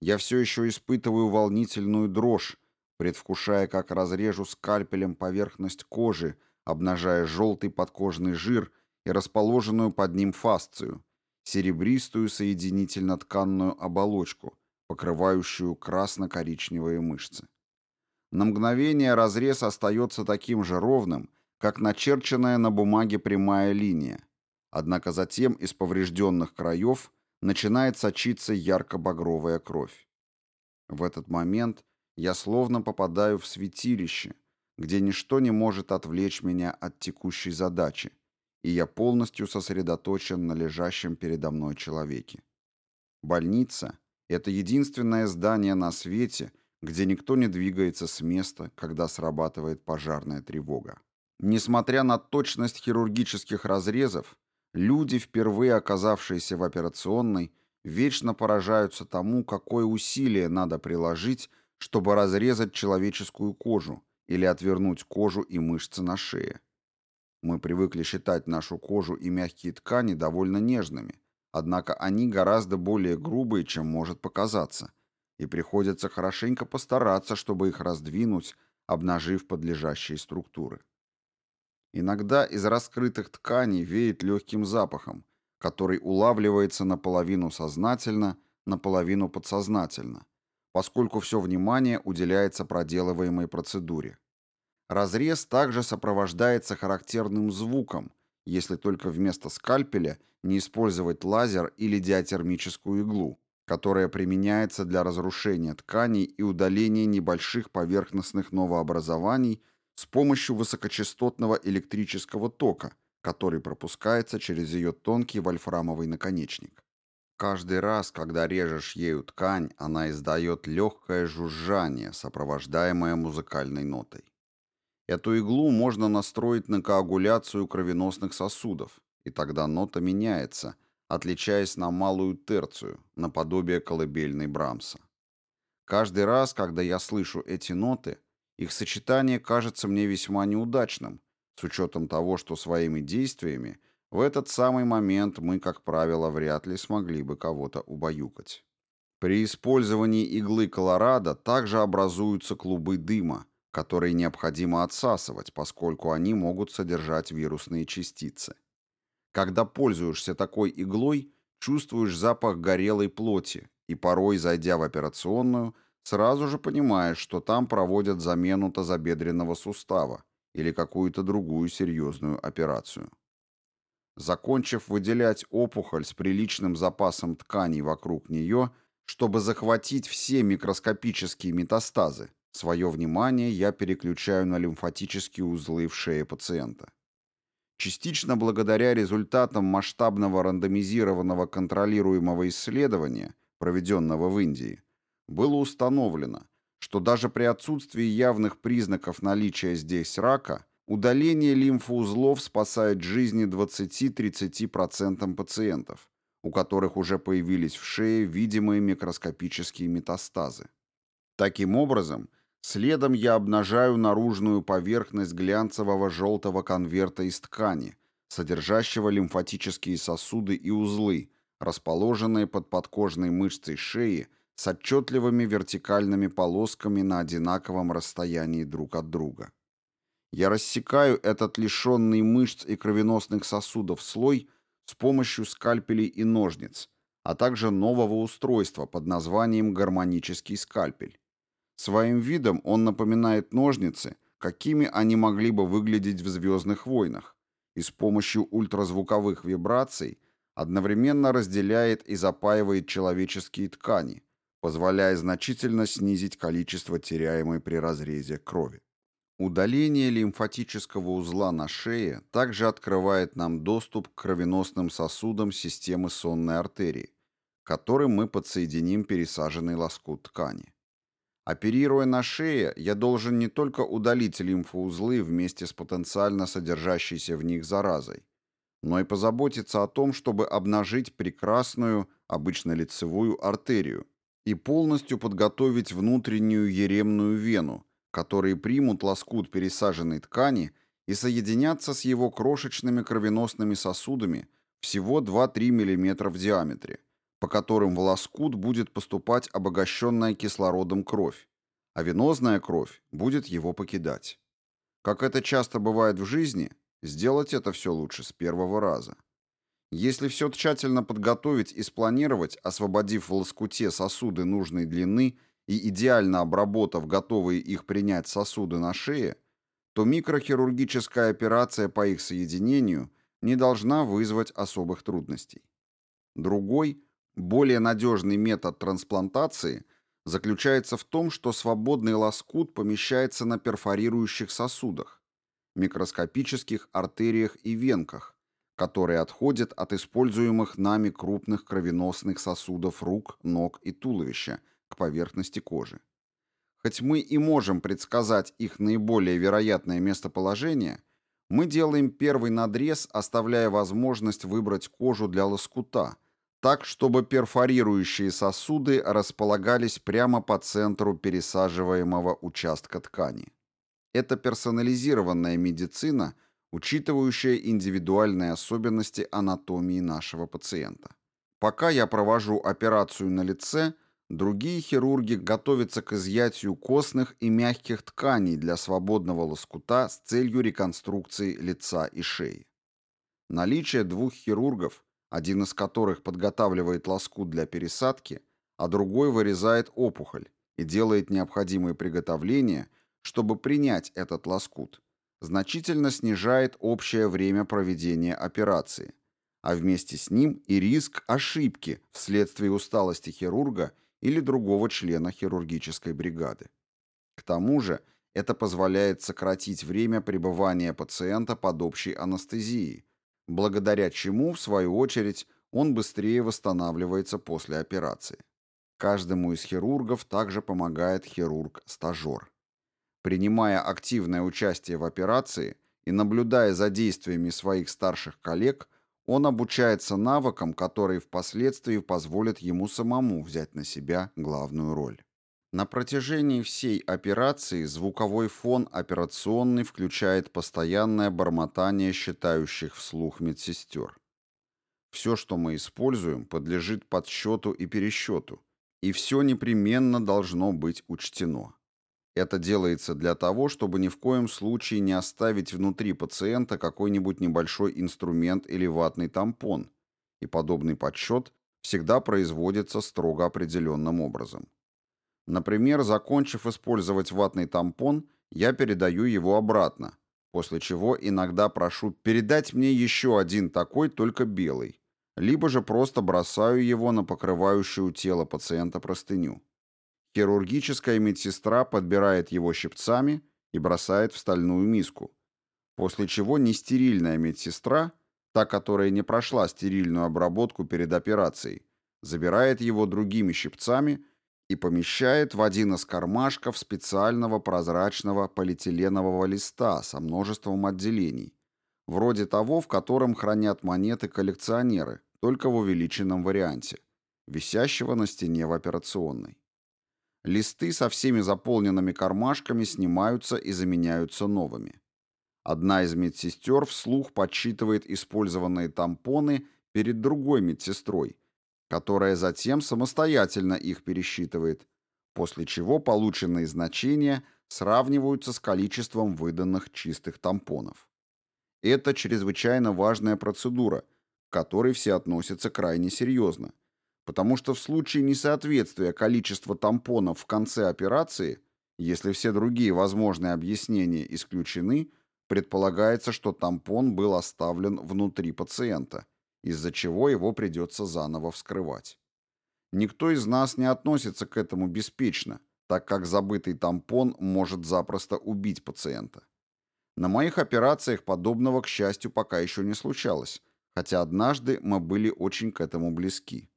Я все еще испытываю волнительную дрожь, предвкушая, как разрежу скальпелем поверхность кожи, обнажая желтый подкожный жир и расположенную под ним фасцию, серебристую соединительно-тканную оболочку, покрывающую красно-коричневые мышцы. На мгновение разрез остается таким же ровным, как начерченная на бумаге прямая линия, однако затем из поврежденных краев начинает сочиться ярко-багровая кровь. В этот момент я словно попадаю в святилище, где ничто не может отвлечь меня от текущей задачи, и я полностью сосредоточен на лежащем передо мной человеке. Больница – это единственное здание на свете, где никто не двигается с места, когда срабатывает пожарная тревога. Несмотря на точность хирургических разрезов, люди, впервые оказавшиеся в операционной, вечно поражаются тому, какое усилие надо приложить, чтобы разрезать человеческую кожу или отвернуть кожу и мышцы на шее. Мы привыкли считать нашу кожу и мягкие ткани довольно нежными, однако они гораздо более грубые, чем может показаться, и приходится хорошенько постараться, чтобы их раздвинуть, обнажив подлежащие структуры. Иногда из раскрытых тканей веет легким запахом, который улавливается наполовину сознательно, наполовину подсознательно, поскольку все внимание уделяется проделываемой процедуре. Разрез также сопровождается характерным звуком, если только вместо скальпеля не использовать лазер или диатермическую иглу, которая применяется для разрушения тканей и удаления небольших поверхностных новообразований с помощью высокочастотного электрического тока, который пропускается через ее тонкий вольфрамовый наконечник. Каждый раз, когда режешь ею ткань, она издает легкое жужжание, сопровождаемое музыкальной нотой. Эту иглу можно настроить на коагуляцию кровеносных сосудов, и тогда нота меняется, отличаясь на малую терцию, наподобие колыбельной Брамса. Каждый раз, когда я слышу эти ноты, их сочетание кажется мне весьма неудачным, с учетом того, что своими действиями в этот самый момент мы, как правило, вряд ли смогли бы кого-то убаюкать. При использовании иглы Колорадо также образуются клубы дыма, которые необходимо отсасывать, поскольку они могут содержать вирусные частицы. Когда пользуешься такой иглой, чувствуешь запах горелой плоти и порой, зайдя в операционную, сразу же понимаешь, что там проводят замену тазобедренного сустава или какую-то другую серьезную операцию. Закончив выделять опухоль с приличным запасом тканей вокруг нее, чтобы захватить все микроскопические метастазы, свое внимание я переключаю на лимфатические узлы в шее пациента. Частично благодаря результатам масштабного рандомизированного контролируемого исследования, проведенного в Индии, было установлено, что даже при отсутствии явных признаков наличия здесь рака, удаление лимфоузлов спасает жизни 20-30% пациентов, у которых уже появились в шее видимые микроскопические метастазы. Таким образом, следом я обнажаю наружную поверхность глянцевого желтого конверта из ткани, содержащего лимфатические сосуды и узлы, расположенные под подкожной мышцей шеи с отчетливыми вертикальными полосками на одинаковом расстоянии друг от друга. Я рассекаю этот лишенный мышц и кровеносных сосудов слой с помощью скальпелей и ножниц, а также нового устройства под названием гармонический скальпель. Своим видом он напоминает ножницы, какими они могли бы выглядеть в «Звездных войнах», и с помощью ультразвуковых вибраций одновременно разделяет и запаивает человеческие ткани, позволяя значительно снизить количество теряемой при разрезе крови. Удаление лимфатического узла на шее также открывает нам доступ к кровеносным сосудам системы сонной артерии, к которым мы подсоединим пересаженный лоскут ткани. Оперируя на шее, я должен не только удалить лимфоузлы вместе с потенциально содержащейся в них заразой, но и позаботиться о том, чтобы обнажить прекрасную, обычно лицевую артерию, и полностью подготовить внутреннюю еремную вену, которые примут лоскут пересаженной ткани и соединятся с его крошечными кровеносными сосудами всего 2-3 мм в диаметре, по которым в лоскут будет поступать обогащенная кислородом кровь, а венозная кровь будет его покидать. Как это часто бывает в жизни, сделать это все лучше с первого раза. Если все тщательно подготовить и спланировать, освободив в лоскуте сосуды нужной длины и идеально обработав готовые их принять сосуды на шее, то микрохирургическая операция по их соединению не должна вызвать особых трудностей. Другой, более надежный метод трансплантации заключается в том, что свободный лоскут помещается на перфорирующих сосудах, микроскопических артериях и венках, которые отходят от используемых нами крупных кровеносных сосудов рук, ног и туловища к поверхности кожи. Хоть мы и можем предсказать их наиболее вероятное местоположение, мы делаем первый надрез, оставляя возможность выбрать кожу для лоскута, так, чтобы перфорирующие сосуды располагались прямо по центру пересаживаемого участка ткани. Это персонализированная медицина, учитывающая индивидуальные особенности анатомии нашего пациента. Пока я провожу операцию на лице – Другие хирурги готовятся к изъятию костных и мягких тканей для свободного лоскута с целью реконструкции лица и шеи. Наличие двух хирургов, один из которых подготавливает лоскут для пересадки, а другой вырезает опухоль и делает необходимые приготовления, чтобы принять этот лоскут, значительно снижает общее время проведения операции, а вместе с ним и риск ошибки вследствие усталости хирурга – или другого члена хирургической бригады. К тому же это позволяет сократить время пребывания пациента под общей анестезией, благодаря чему, в свою очередь, он быстрее восстанавливается после операции. Каждому из хирургов также помогает хирург-стажер. Принимая активное участие в операции и наблюдая за действиями своих старших коллег, он обучается навыкам, которые впоследствии позволят ему самому взять на себя главную роль. На протяжении всей операции звуковой фон операционный включает постоянное бормотание считающих вслух медсестер. Все, что мы используем, подлежит подсчету и пересчету, и все непременно должно быть учтено. Это делается для того, чтобы ни в коем случае не оставить внутри пациента какой-нибудь небольшой инструмент или ватный тампон, и подобный подсчет всегда производится строго определенным образом. Например, закончив использовать ватный тампон, я передаю его обратно, после чего иногда прошу передать мне еще один такой, только белый, либо же просто бросаю его на покрывающую тело пациента простыню. Хирургическая медсестра подбирает его щипцами и бросает в стальную миску. После чего нестерильная медсестра, та, которая не прошла стерильную обработку перед операцией, забирает его другими щипцами и помещает в один из кармашков специального прозрачного полиэтиленового листа со множеством отделений, вроде того, в котором хранят монеты коллекционеры, только в увеличенном варианте, висящего на стене в операционной. Листы со всеми заполненными кармашками снимаются и заменяются новыми. Одна из медсестер вслух подсчитывает использованные тампоны перед другой медсестрой, которая затем самостоятельно их пересчитывает, после чего полученные значения сравниваются с количеством выданных чистых тампонов. Это чрезвычайно важная процедура, к которой все относятся крайне серьезно – потому что в случае несоответствия количества тампонов в конце операции, если все другие возможные объяснения исключены, предполагается, что тампон был оставлен внутри пациента, из-за чего его придется заново вскрывать. Никто из нас не относится к этому беспечно, так как забытый тампон может запросто убить пациента. На моих операциях подобного, к счастью, пока еще не случалось, хотя однажды мы были очень к этому близки.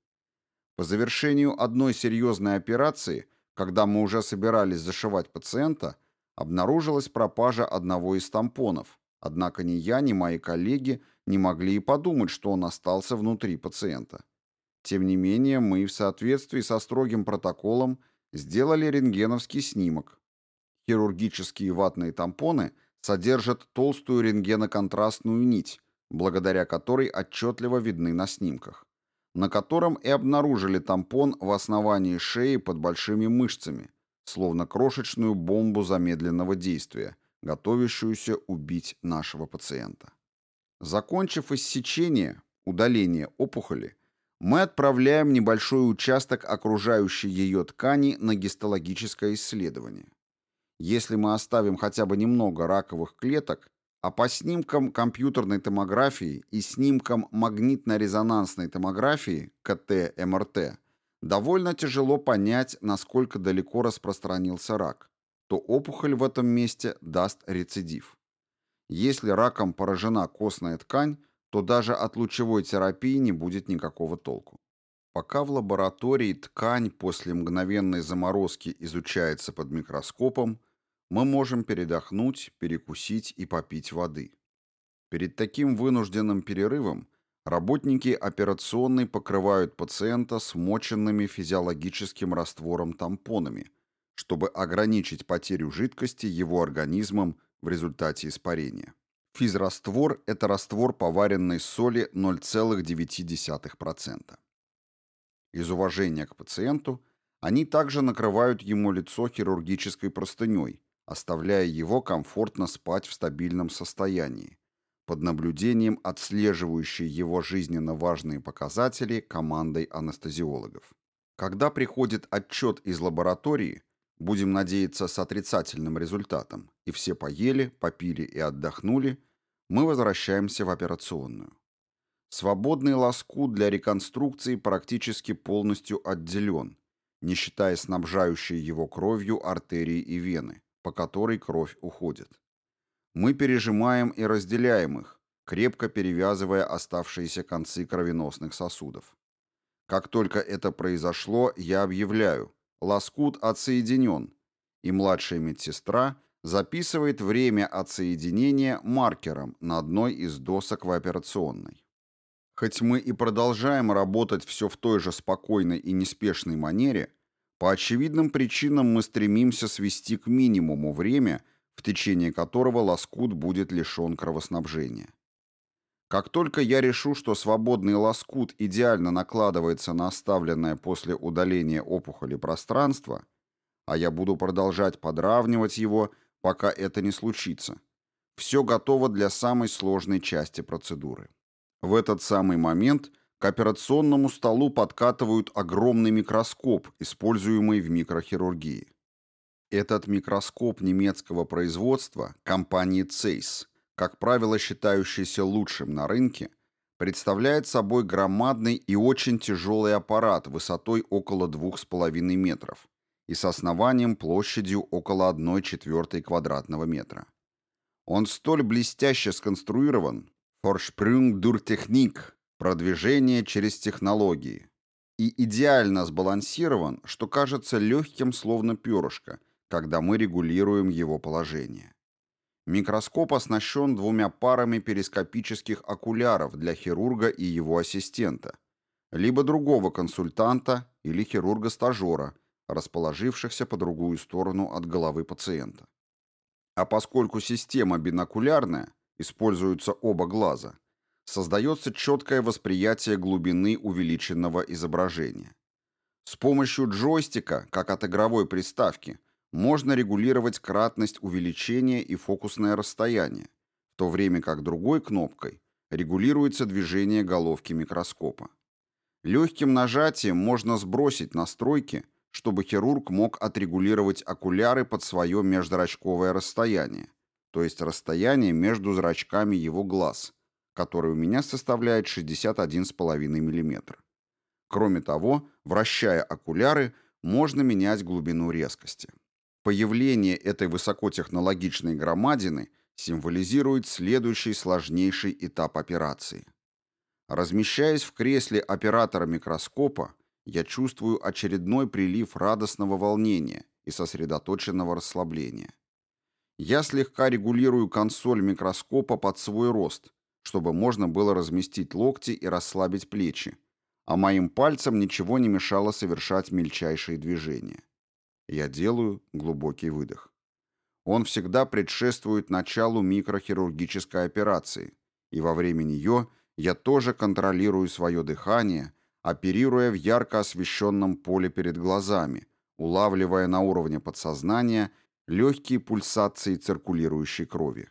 По завершению одной серьезной операции, когда мы уже собирались зашивать пациента, обнаружилась пропажа одного из тампонов, однако ни я, ни мои коллеги не могли и подумать, что он остался внутри пациента. Тем не менее, мы в соответствии со строгим протоколом сделали рентгеновский снимок. Хирургические ватные тампоны содержат толстую рентгеноконтрастную нить, благодаря которой отчетливо видны на снимках на котором и обнаружили тампон в основании шеи под большими мышцами, словно крошечную бомбу замедленного действия, готовящуюся убить нашего пациента. Закончив иссечение, удаление опухоли, мы отправляем небольшой участок окружающей ее ткани на гистологическое исследование. Если мы оставим хотя бы немного раковых клеток, а по снимкам компьютерной томографии и снимкам магнитно-резонансной томографии КТ-МРТ довольно тяжело понять, насколько далеко распространился рак, то опухоль в этом месте даст рецидив. Если раком поражена костная ткань, то даже от лучевой терапии не будет никакого толку. Пока в лаборатории ткань после мгновенной заморозки изучается под микроскопом, мы можем передохнуть, перекусить и попить воды. Перед таким вынужденным перерывом работники операционной покрывают пациента смоченными физиологическим раствором тампонами, чтобы ограничить потерю жидкости его организмом в результате испарения. Физраствор – это раствор поваренной соли 0,9%. Из уважения к пациенту они также накрывают ему лицо хирургической простыней, оставляя его комфортно спать в стабильном состоянии, под наблюдением отслеживающей его жизненно важные показатели командой анестезиологов. Когда приходит отчет из лаборатории, будем надеяться с отрицательным результатом, и все поели, попили и отдохнули, мы возвращаемся в операционную. Свободный лоскут для реконструкции практически полностью отделен, не считая снабжающей его кровью артерии и вены, по которой кровь уходит. Мы пережимаем и разделяем их, крепко перевязывая оставшиеся концы кровеносных сосудов. Как только это произошло, я объявляю, лоскут отсоединен, и младшая медсестра записывает время отсоединения маркером на одной из досок в операционной. Хоть мы и продолжаем работать все в той же спокойной и неспешной манере, по очевидным причинам мы стремимся свести к минимуму время, в течение которого лоскут будет лишен кровоснабжения. Как только я решу, что свободный лоскут идеально накладывается на оставленное после удаления опухоли пространство, а я буду продолжать подравнивать его, пока это не случится, все готово для самой сложной части процедуры. В этот самый момент к операционному столу подкатывают огромный микроскоп, используемый в микрохирургии. Этот микроскоп немецкого производства, компании Zeiss, как правило считающийся лучшим на рынке, представляет собой громадный и очень тяжелый аппарат высотой около 2,5 метров и с основанием площадью около 1 четвертой квадратного метра. Он столь блестяще сконструирован, durch Technik – продвижение через технологии. И идеально сбалансирован, что кажется легким словно перышко, когда мы регулируем его положение. Микроскоп оснащен двумя парами перископических окуляров для хирурга и его ассистента, либо другого консультанта или хирурга-стажера, расположившихся по другую сторону от головы пациента. А поскольку система бинокулярная, используются оба глаза, создается четкое восприятие глубины увеличенного изображения. С помощью джойстика, как от игровой приставки, можно регулировать кратность увеличения и фокусное расстояние, в то время как другой кнопкой регулируется движение головки микроскопа. Легким нажатием можно сбросить настройки, чтобы хирург мог отрегулировать окуляры под свое межзрачковое расстояние, то есть расстояние между зрачками его глаз, которое у меня составляет 61,5 мм. Кроме того, вращая окуляры, можно менять глубину резкости. Появление этой высокотехнологичной громадины символизирует следующий сложнейший этап операции. Размещаясь в кресле оператора микроскопа, я чувствую очередной прилив радостного волнения и сосредоточенного расслабления. Я слегка регулирую консоль микроскопа под свой рост, чтобы можно было разместить локти и расслабить плечи, а моим пальцам ничего не мешало совершать мельчайшие движения. Я делаю глубокий выдох. Он всегда предшествует началу микрохирургической операции, и во время нее я тоже контролирую свое дыхание, оперируя в ярко освещенном поле перед глазами, улавливая на уровне подсознания легкие пульсации циркулирующей крови.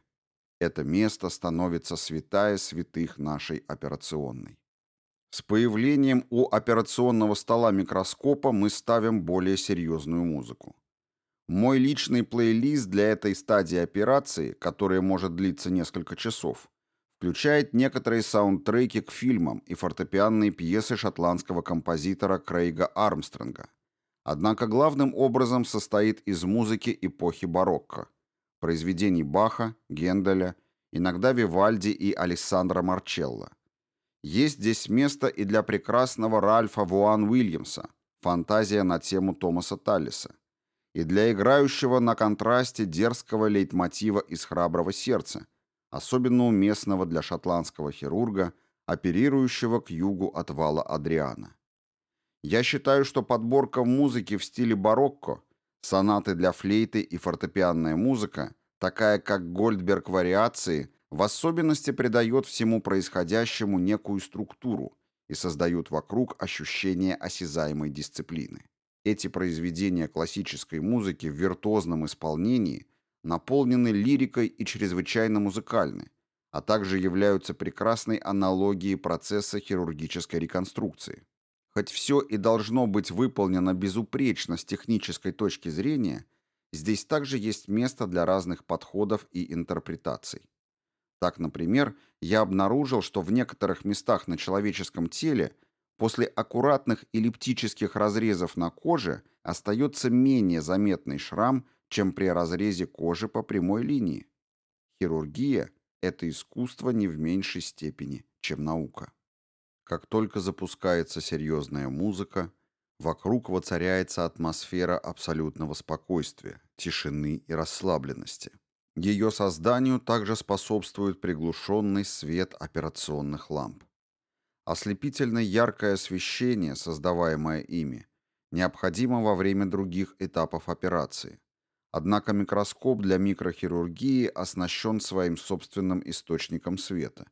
Это место становится святая святых нашей операционной. С появлением у операционного стола микроскопа мы ставим более серьезную музыку. Мой личный плейлист для этой стадии операции, которая может длиться несколько часов, включает некоторые саундтреки к фильмам и фортепианные пьесы шотландского композитора Крейга Армстронга, однако главным образом состоит из музыки эпохи барокко, произведений Баха, Генделя иногда Вивальди и Алессандро Марчелло. Есть здесь место и для прекрасного Ральфа Вуан Уильямса, фантазия на тему Томаса Таллиса, и для играющего на контрасте дерзкого лейтмотива из «Храброго сердца», особенно уместного для шотландского хирурга, оперирующего к югу от вала Адриана. Я считаю, что подборка музыки в стиле барокко, сонаты для флейты и фортепианная музыка, такая как Гольдберг вариации, в особенности придает всему происходящему некую структуру и создают вокруг ощущение осязаемой дисциплины. Эти произведения классической музыки в виртуозном исполнении наполнены лирикой и чрезвычайно музыкальны, а также являются прекрасной аналогией процесса хирургической реконструкции. Хоть все и должно быть выполнено безупречно с технической точки зрения, здесь также есть место для разных подходов и интерпретаций. Так, например, я обнаружил, что в некоторых местах на человеческом теле после аккуратных эллиптических разрезов на коже остается менее заметный шрам, чем при разрезе кожи по прямой линии. Хирургия – это искусство не в меньшей степени, чем наука. Как только запускается серьезная музыка, вокруг воцаряется атмосфера абсолютного спокойствия, тишины и расслабленности. Ее созданию также способствует приглушенный свет операционных ламп. Ослепительно яркое освещение, создаваемое ими, необходимо во время других этапов операции. Однако микроскоп для микрохирургии оснащен своим собственным источником света,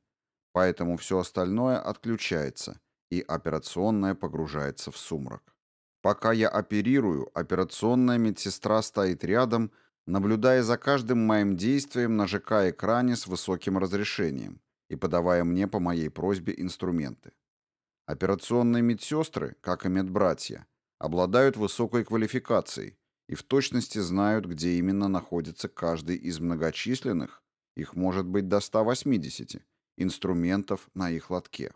поэтому все остальное отключается, и операционная погружается в сумрак. Пока я оперирую, операционная медсестра стоит рядом – наблюдая за каждым моим действием на ЖК-экране с высоким разрешением и подавая мне по моей просьбе инструменты. Операционные медсестры, как и медбратья, обладают высокой квалификацией и в точности знают, где именно находится каждый из многочисленных, их может быть до 180, инструментов на их лотке.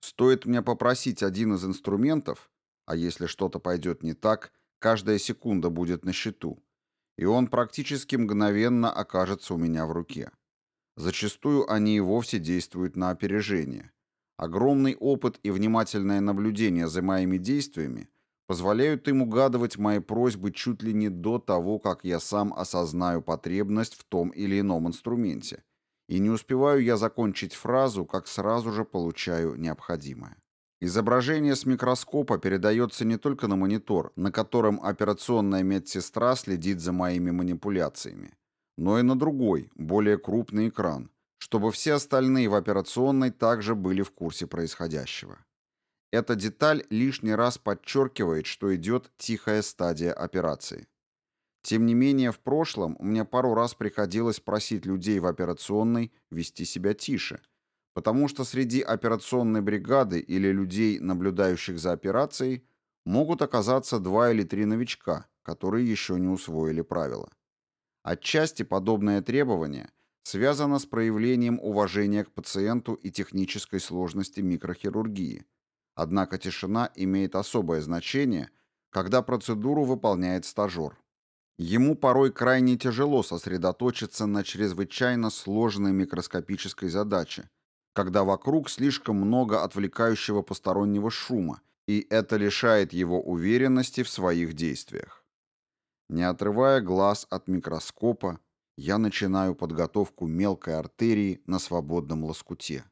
Стоит мне попросить один из инструментов, а если что-то пойдет не так, каждая секунда будет на счету, и он практически мгновенно окажется у меня в руке. Зачастую они и вовсе действуют на опережение. Огромный опыт и внимательное наблюдение за моими действиями позволяют им угадывать мои просьбы чуть ли не до того, как я сам осознаю потребность в том или ином инструменте. И не успеваю я закончить фразу, как сразу же получаю необходимое. Изображение с микроскопа передается не только на монитор, на котором операционная медсестра следит за моими манипуляциями, но и на другой, более крупный экран, чтобы все остальные в операционной также были в курсе происходящего. Эта деталь лишний раз подчеркивает, что идет тихая стадия операции. Тем не менее, в прошлом мне пару раз приходилось просить людей в операционной вести себя тише – потому что среди операционной бригады или людей, наблюдающих за операцией, могут оказаться два или три новичка, которые еще не усвоили правила. Отчасти подобное требование связано с проявлением уважения к пациенту и технической сложности микрохирургии. Однако тишина имеет особое значение, когда процедуру выполняет стажер. Ему порой крайне тяжело сосредоточиться на чрезвычайно сложной микроскопической задаче, когда вокруг слишком много отвлекающего постороннего шума, и это лишает его уверенности в своих действиях. Не отрывая глаз от микроскопа, я начинаю подготовку мелкой артерии на свободном лоскуте.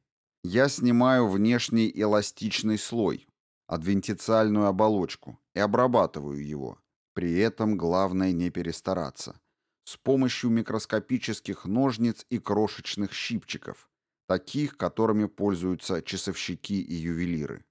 Я снимаю внешний эластичный слой, адвентициальную оболочку, и обрабатываю его. При этом главное не перестараться. С помощью микроскопических ножниц и крошечных щипчиков, таких, которыми пользуются часовщики и ювелиры.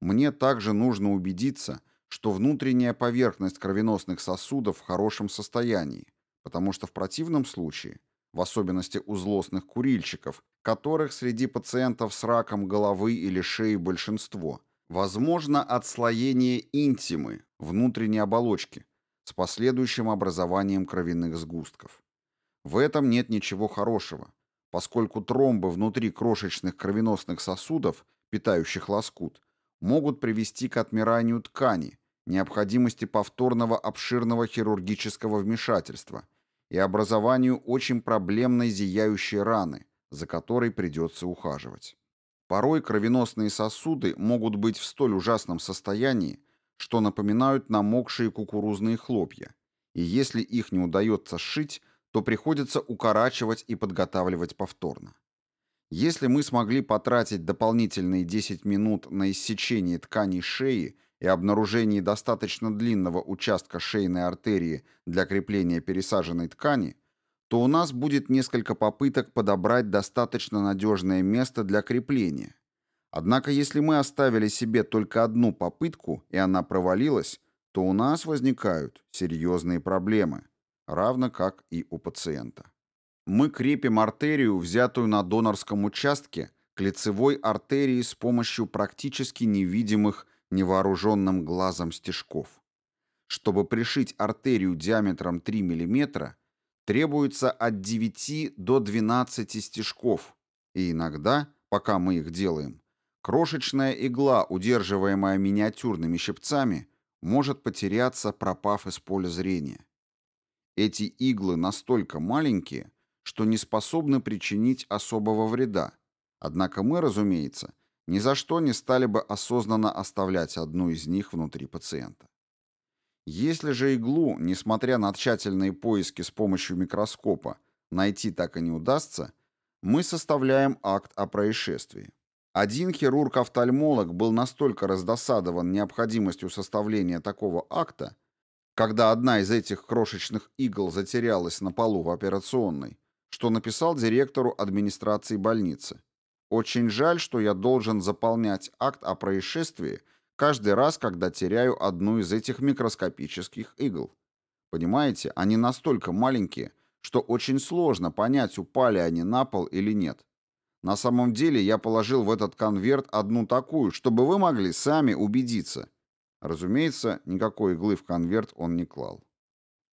Мне также нужно убедиться, что внутренняя поверхность кровеносных сосудов в хорошем состоянии, потому что в противном случае, в особенности у злостных курильщиков, которых среди пациентов с раком головы или шеи большинство, возможно отслоение интимы, внутренней оболочки, с последующим образованием кровяных сгустков. В этом нет ничего хорошего, поскольку тромбы внутри крошечных кровеносных сосудов, питающих лоскут, могут привести к отмиранию ткани, необходимости повторного обширного хирургического вмешательства и образованию очень проблемной зияющей раны, за которой придется ухаживать. Порой кровеносные сосуды могут быть в столь ужасном состоянии, что напоминают намокшие кукурузные хлопья, и если их не удается сшить, то приходится укорачивать и подготавливать повторно. Если мы смогли потратить дополнительные 10 минут на иссечение тканей шеи и обнаружение достаточно длинного участка шейной артерии для крепления пересаженной ткани, то у нас будет несколько попыток подобрать достаточно надежное место для крепления. Однако если мы оставили себе только одну попытку, и она провалилась, то у нас возникают серьезные проблемы, равно как и у пациента. Мы крепим артерию, взятую на донорском участке, к лицевой артерии с помощью практически невидимых невооруженным глазом стежков. Чтобы пришить артерию диаметром 3 мм, требуется от 9 до 12 стежков, и иногда, пока мы их делаем, крошечная игла, удерживаемая миниатюрными щипцами, может потеряться, пропав из поля зрения. Эти иглы настолько маленькие, что не способны причинить особого вреда, однако мы, разумеется, ни за что не стали бы осознанно оставлять одну из них внутри пациента. Если же иглу, несмотря на тщательные поиски с помощью микроскопа, найти так и не удастся, мы составляем акт о происшествии. Один хирург-офтальмолог был настолько раздосадован необходимостью составления такого акта, когда одна из этих крошечных игл затерялась на полу в операционной, что написал директору администрации больницы. Очень жаль, что я должен заполнять акт о происшествии каждый раз, когда теряю одну из этих микроскопических игл. Понимаете, они настолько маленькие, что очень сложно понять, упали они на пол или нет. На самом деле я положил в этот конверт одну такую, чтобы вы могли сами убедиться. Разумеется, никакой иглы в конверт он не клал.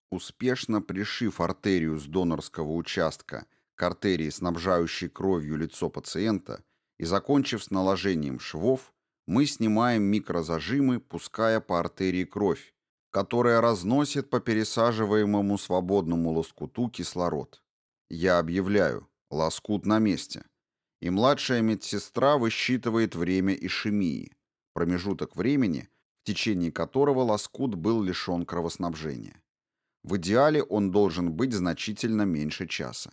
Успешно пришив артерию с донорского участка к артерии, снабжающей кровью лицо пациента, и закончив с наложением швов, мы снимаем микрозажимы, пуская по артерии кровь, которая разносит по пересаживаемому свободному лоскуту кислород. Я объявляю, лоскут на месте. И младшая медсестра высчитывает время ишемии, промежуток времени, в течение которого лоскут был лишен кровоснабжения. В идеале он должен быть значительно меньше часа.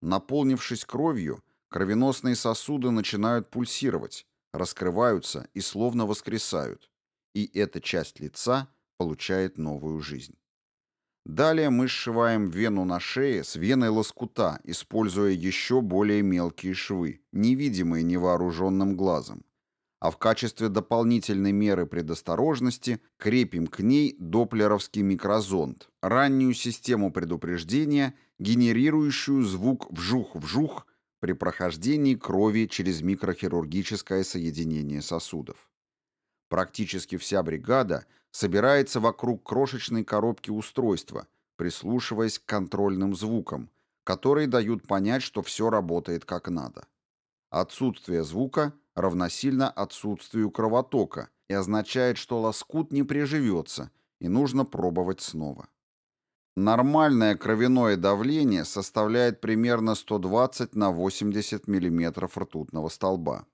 Наполнившись кровью, кровеносные сосуды начинают пульсировать, раскрываются и словно воскресают, и эта часть лица получает новую жизнь. Далее мы сшиваем вену на шее с веной лоскута, используя еще более мелкие швы, невидимые невооруженным глазом. А в качестве дополнительной меры предосторожности крепим к ней доплеровский микрозонд, раннюю систему предупреждения, генерирующую звук «вжух-вжух» при прохождении крови через микрохирургическое соединение сосудов. Практически вся бригада собирается вокруг крошечной коробки устройства, прислушиваясь к контрольным звукам, которые дают понять, что все работает как надо. Отсутствие звука равносильно отсутствию кровотока и означает, что лоскут не приживется и нужно пробовать снова. Нормальное кровяное давление составляет примерно 120 на 80 мм ртутного столба.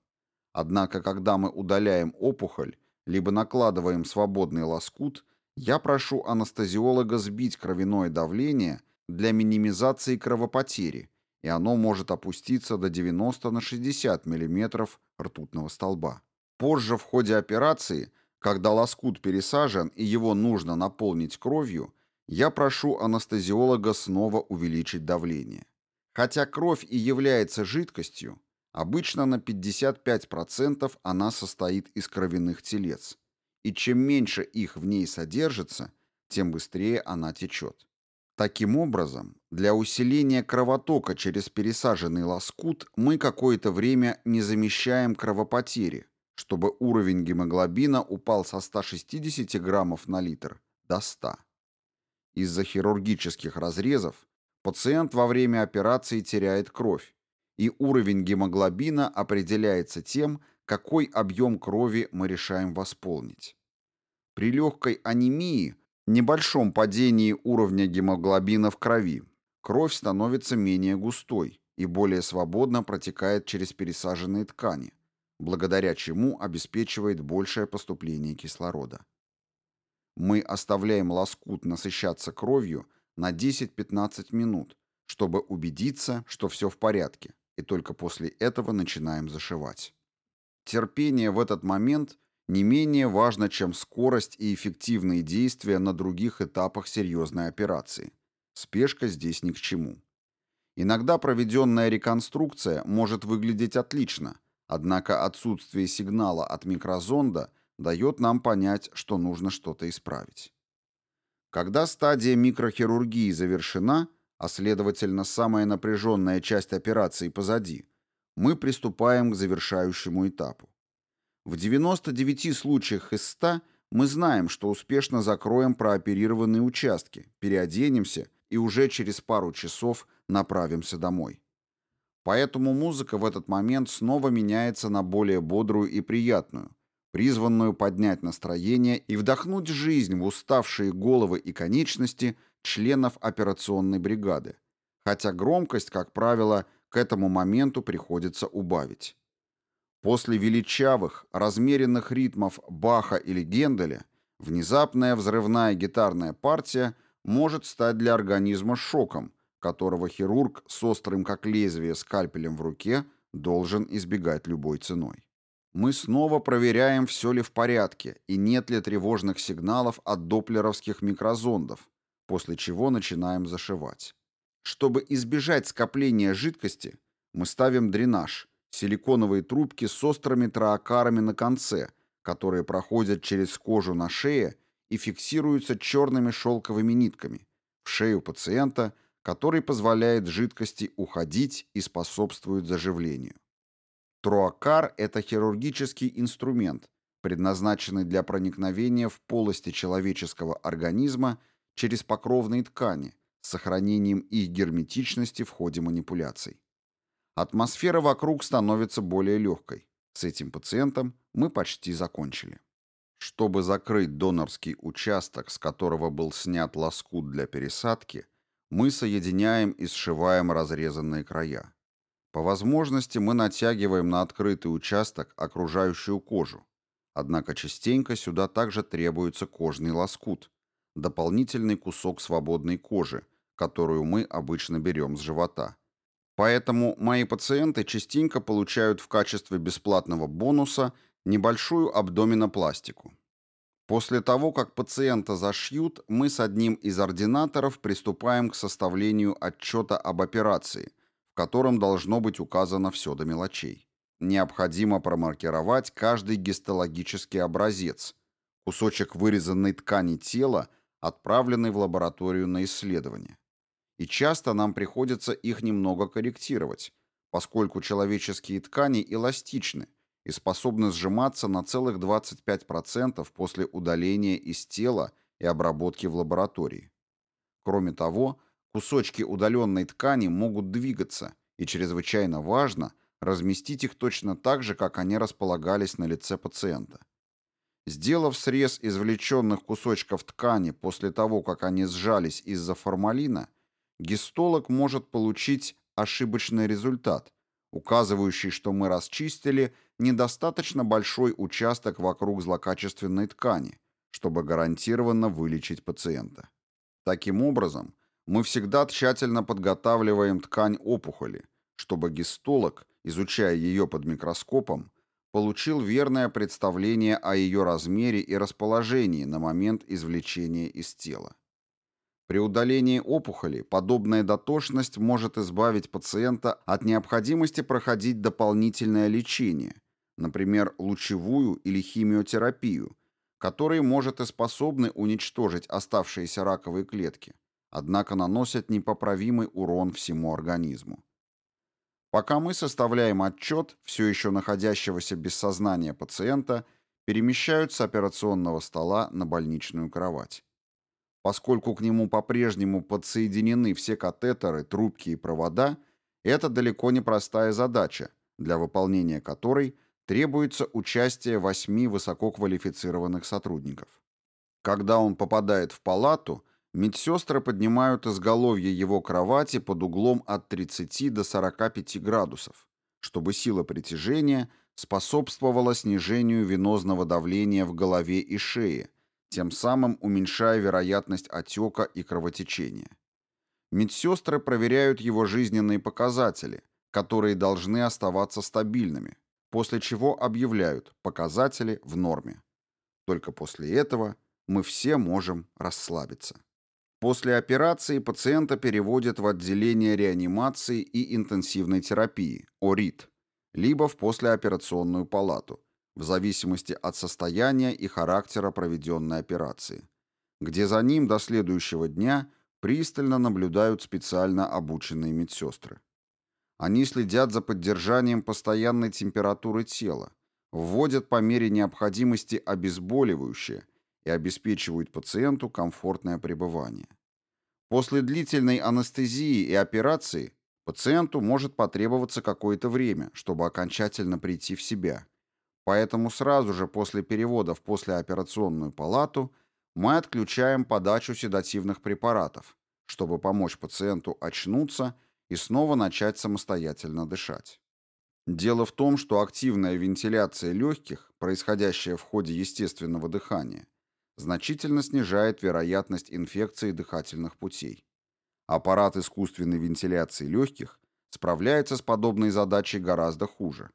Однако, когда мы удаляем опухоль, либо накладываем свободный лоскут, я прошу анестезиолога сбить кровяное давление для минимизации кровопотери, и оно может опуститься до 90 на 60 мм ртутного столба. Позже в ходе операции, когда лоскут пересажен и его нужно наполнить кровью, я прошу анестезиолога снова увеличить давление. Хотя кровь и является жидкостью, обычно на 55% она состоит из кровяных телец, и чем меньше их в ней содержится, тем быстрее она течет. Таким образом, для усиления кровотока через пересаженный лоскут мы какое-то время не замещаем кровопотери, чтобы уровень гемоглобина упал со 160 граммов на литр до 100. Из-за хирургических разрезов пациент во время операции теряет кровь, и уровень гемоглобина определяется тем, какой объем крови мы решаем восполнить. При легкой анемии небольшом падении уровня гемоглобина в крови кровь становится менее густой и более свободно протекает через пересаженные ткани, благодаря чему обеспечивает большее поступление кислорода. Мы оставляем лоскут насыщаться кровью на 10-15 минут, чтобы убедиться, что все в порядке, и только после этого начинаем зашивать. Терпение в этот момент не менее важно, чем скорость и эффективные действия на других этапах серьезной операции. Спешка здесь ни к чему. Иногда проведенная реконструкция может выглядеть отлично, однако отсутствие сигнала от микрозонда дает нам понять, что нужно что-то исправить. Когда стадия микрохирургии завершена, а следовательно самая напряженная часть операции позади, мы приступаем к завершающему этапу. В 99 случаях из 100 мы знаем, что успешно закроем прооперированные участки, переоденемся и уже через пару часов направимся домой. Поэтому музыка в этот момент снова меняется на более бодрую и приятную, призванную поднять настроение и вдохнуть жизнь в уставшие головы и конечности членов операционной бригады, хотя громкость, как правило, к этому моменту приходится убавить. После величавых, размеренных ритмов Баха или Генделя внезапная взрывная гитарная партия может стать для организма шоком, которого хирург с острым как лезвие скальпелем в руке должен избегать любой ценой. Мы снова проверяем, все ли в порядке и нет ли тревожных сигналов от доплеровских микрозондов, после чего начинаем зашивать. Чтобы избежать скопления жидкости, мы ставим дренаж, силиконовые трубки с острыми троокарами на конце, которые проходят через кожу на шее и фиксируются черными шелковыми нитками в шею пациента, который позволяет жидкости уходить и способствует заживлению. Троакар – это хирургический инструмент, предназначенный для проникновения в полости человеческого организма через покровные ткани с сохранением их герметичности в ходе манипуляций. Атмосфера вокруг становится более легкой. С этим пациентом мы почти закончили. Чтобы закрыть донорский участок, с которого был снят лоскут для пересадки, мы соединяем и сшиваем разрезанные края. По возможности мы натягиваем на открытый участок окружающую кожу. Однако частенько сюда также требуется кожный лоскут, дополнительный кусок свободной кожи, которую мы обычно берем с живота. Поэтому мои пациенты частенько получают в качестве бесплатного бонуса небольшую абдоминопластику. После того, как пациента зашьют, мы с одним из ординаторов приступаем к составлению отчета об операции, котором должно быть указано все до мелочей. Необходимо промаркировать каждый гистологический образец, кусочек вырезанной ткани тела, отправленный в лабораторию на исследование. И часто нам приходится их немного корректировать, поскольку человеческие ткани эластичны и способны сжиматься на целых 25% после удаления из тела и обработки в лаборатории. Кроме того, Кусочки удаленной ткани могут двигаться, и чрезвычайно важно разместить их точно так же, как они располагались на лице пациента. Сделав срез извлеченных кусочков ткани после того, как они сжались из-за формалина, гистолог может получить ошибочный результат, указывающий, что мы расчистили недостаточно большой участок вокруг злокачественной ткани, чтобы гарантированно вылечить пациента. Таким образом, мы всегда тщательно подготавливаем ткань опухоли, чтобы гистолог, изучая ее под микроскопом, получил верное представление о ее размере и расположении на момент извлечения из тела. При удалении опухоли подобная дотошность может избавить пациента от необходимости проходить дополнительное лечение, например, лучевую или химиотерапию, которые может и способны уничтожить оставшиеся раковые клетки, однако наносят непоправимый урон всему организму. Пока мы составляем отчет все еще находящегося без сознания пациента, перемещают с операционного стола на больничную кровать. Поскольку к нему по-прежнему подсоединены все катетеры, трубки и провода, это далеко не простая задача, для выполнения которой требуется участие восьми высококвалифицированных сотрудников. Когда он попадает в палату, медсестры поднимают изголовье его кровати под углом от 30 до 45 градусов, чтобы сила притяжения способствовала снижению венозного давления в голове и шее, тем самым уменьшая вероятность отека и кровотечения. Медсестры проверяют его жизненные показатели, которые должны оставаться стабильными, после чего объявляют показатели в норме. Только после этого мы все можем расслабиться. После операции пациента переводят в отделение реанимации и интенсивной терапии, ОРИТ, либо в послеоперационную палату, в зависимости от состояния и характера проведенной операции, где за ним до следующего дня пристально наблюдают специально обученные медсестры. Они следят за поддержанием постоянной температуры тела, вводят по мере необходимости обезболивающее и обеспечивают пациенту комфортное пребывание. После длительной анестезии и операции пациенту может потребоваться какое-то время, чтобы окончательно прийти в себя. Поэтому сразу же после перевода в послеоперационную палату мы отключаем подачу седативных препаратов, чтобы помочь пациенту очнуться и снова начать самостоятельно дышать. Дело в том, что активная вентиляция легких, происходящая в ходе естественного дыхания, значительно снижает вероятность инфекции дыхательных путей. Аппарат искусственной вентиляции легких справляется с подобной задачей гораздо хуже.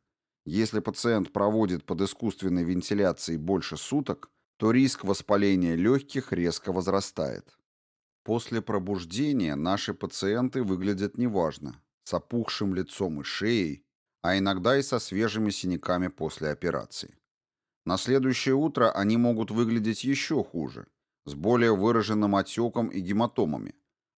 Если пациент проводит под искусственной вентиляцией больше суток, то риск воспаления легких резко возрастает. После пробуждения наши пациенты выглядят неважно, с опухшим лицом и шеей, а иногда и со свежими синяками после операции. На следующее утро они могут выглядеть еще хуже, с более выраженным отеком и гематомами.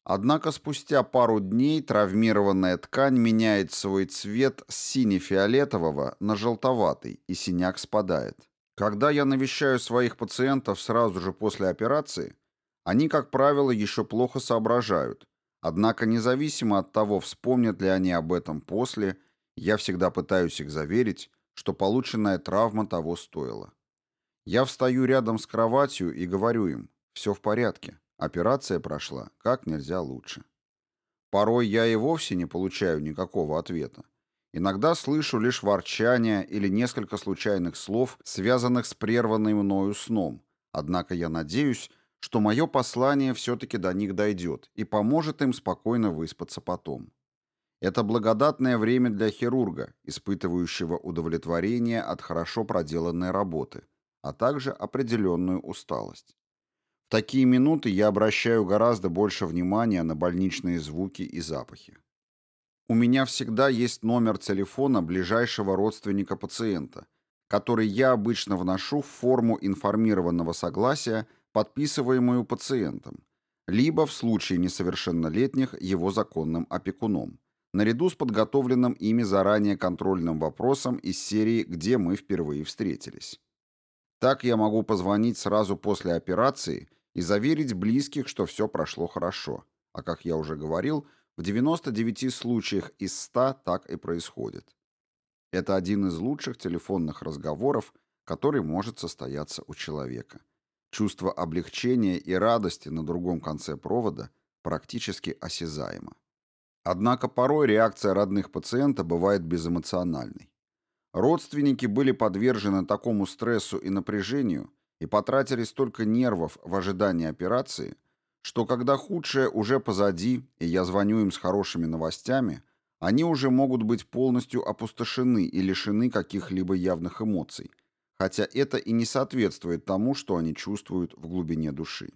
Однако спустя пару дней травмированная ткань меняет свой цвет с сине-фиолетового на желтоватый, и синяк спадает. Когда я навещаю своих пациентов сразу же после операции, они, как правило, еще плохо соображают. Однако независимо от того, вспомнят ли они об этом после, я всегда пытаюсь их заверить, что полученная травма того стоила. Я встаю рядом с кроватью и говорю им, все в порядке, операция прошла как нельзя лучше. Порой я и вовсе не получаю никакого ответа. Иногда слышу лишь ворчание или несколько случайных слов, связанных с прерванным мною сном, однако я надеюсь, что мое послание все-таки до них дойдет и поможет им спокойно выспаться потом. Это благодатное время для хирурга, испытывающего удовлетворение от хорошо проделанной работы, а также определенную усталость. В такие минуты я обращаю гораздо больше внимания на больничные звуки и запахи. У меня всегда есть номер телефона ближайшего родственника пациента, который я обычно вношу в форму информированного согласия подписываемую пациентом, либо в случае несовершеннолетних его законным опекуном, наряду с подготовленным ими заранее контрольным вопросом из серии «Где мы впервые встретились?». Так я могу позвонить сразу после операции и заверить близких, что все прошло хорошо. А как я уже говорил, в 99 случаях из 100 так и происходит. Это один из лучших телефонных разговоров, который может состояться у человека. Чувство облегчения и радости на другом конце провода практически осязаемо. Однако порой реакция родных пациента бывает безэмоциональной. Родственники были подвержены такому стрессу и напряжению и потратили столько нервов в ожидании операции, что когда худшее уже позади, и я звоню им с хорошими новостями, они уже могут быть полностью опустошены и лишены каких-либо явных эмоций – хотя это и не соответствует тому, что они чувствуют в глубине души.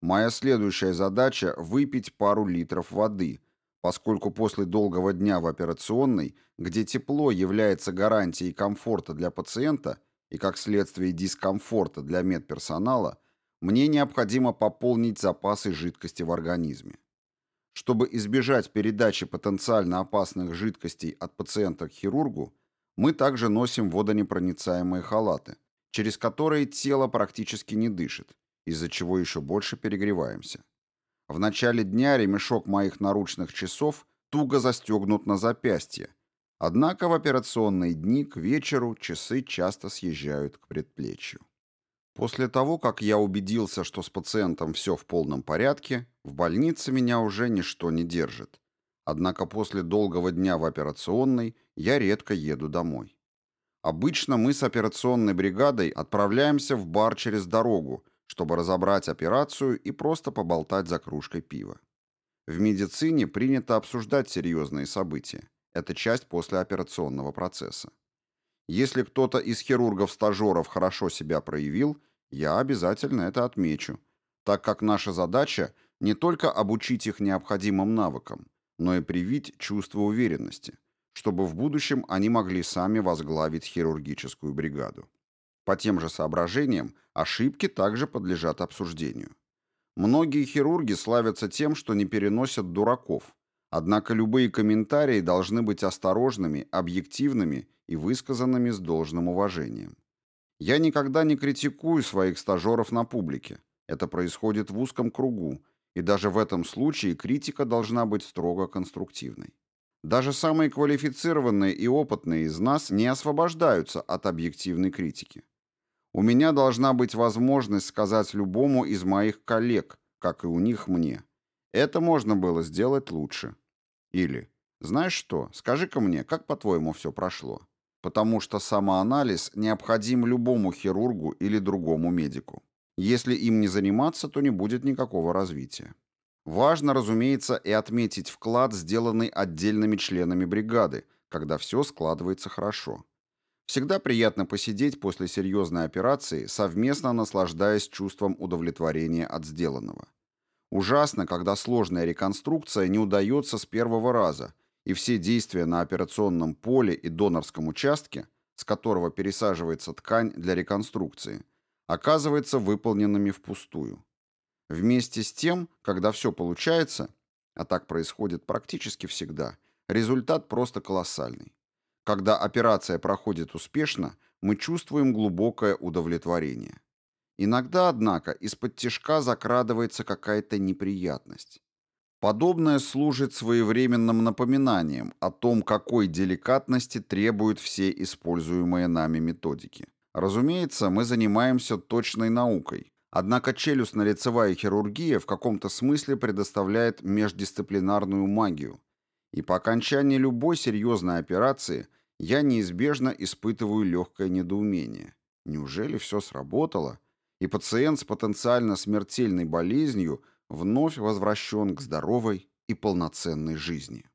Моя следующая задача – выпить пару литров воды, поскольку после долгого дня в операционной, где тепло является гарантией комфорта для пациента и, как следствие, дискомфорта для медперсонала, мне необходимо пополнить запасы жидкости в организме. Чтобы избежать передачи потенциально опасных жидкостей от пациента к хирургу, мы также носим водонепроницаемые халаты, через которые тело практически не дышит, из-за чего еще больше перегреваемся. В начале дня ремешок моих наручных часов туго застегнут на запястье, однако в операционные дни к вечеру часы часто съезжают к предплечью. После того, как я убедился, что с пациентом все в полном порядке, в больнице меня уже ничто не держит. Однако после долгого дня в операционной я редко еду домой. Обычно мы с операционной бригадой отправляемся в бар через дорогу, чтобы разобрать операцию и просто поболтать за кружкой пива. В медицине принято обсуждать серьезные события. Это часть послеоперационного процесса. Если кто-то из хирургов-стажеров хорошо себя проявил, я обязательно это отмечу, так как наша задача не только обучить их необходимым навыкам, но и привить чувство уверенности, чтобы в будущем они могли сами возглавить хирургическую бригаду. По тем же соображениям, ошибки также подлежат обсуждению. Многие хирурги славятся тем, что не переносят дураков, однако любые комментарии должны быть осторожными, объективными и высказанными с должным уважением. Я никогда не критикую своих стажеров на публике. Это происходит в узком кругу, и даже в этом случае критика должна быть строго конструктивной. Даже самые квалифицированные и опытные из нас не освобождаются от объективной критики. У меня должна быть возможность сказать любому из моих коллег, как и у них мне. Это можно было сделать лучше. Или, знаешь что, скажи-ка мне, как по-твоему все прошло? Потому что самоанализ необходим любому хирургу или другому медику. Если им не заниматься, то не будет никакого развития. Важно, разумеется, и отметить вклад, сделанный отдельными членами бригады, когда все складывается хорошо. Всегда приятно посидеть после серьезной операции, совместно наслаждаясь чувством удовлетворения от сделанного. Ужасно, когда сложная реконструкция не удается с первого раза, и все действия на операционном поле и донорском участке, с которого пересаживается ткань для реконструкции, оказываются выполненными впустую. Вместе с тем, когда все получается, а так происходит практически всегда, результат просто колоссальный. Когда операция проходит успешно, мы чувствуем глубокое удовлетворение. Иногда, однако, из-под тяжка закрадывается какая-то неприятность. Подобное служит своевременным напоминанием о том, какой деликатности требуют все используемые нами методики. Разумеется, мы занимаемся точной наукой, однако челюстно-лицевая хирургия в каком-то смысле предоставляет междисциплинарную магию, и по окончании любой серьезной операции я неизбежно испытываю легкое недоумение. Неужели все сработало, и пациент с потенциально смертельной болезнью вновь возвращен к здоровой и полноценной жизни?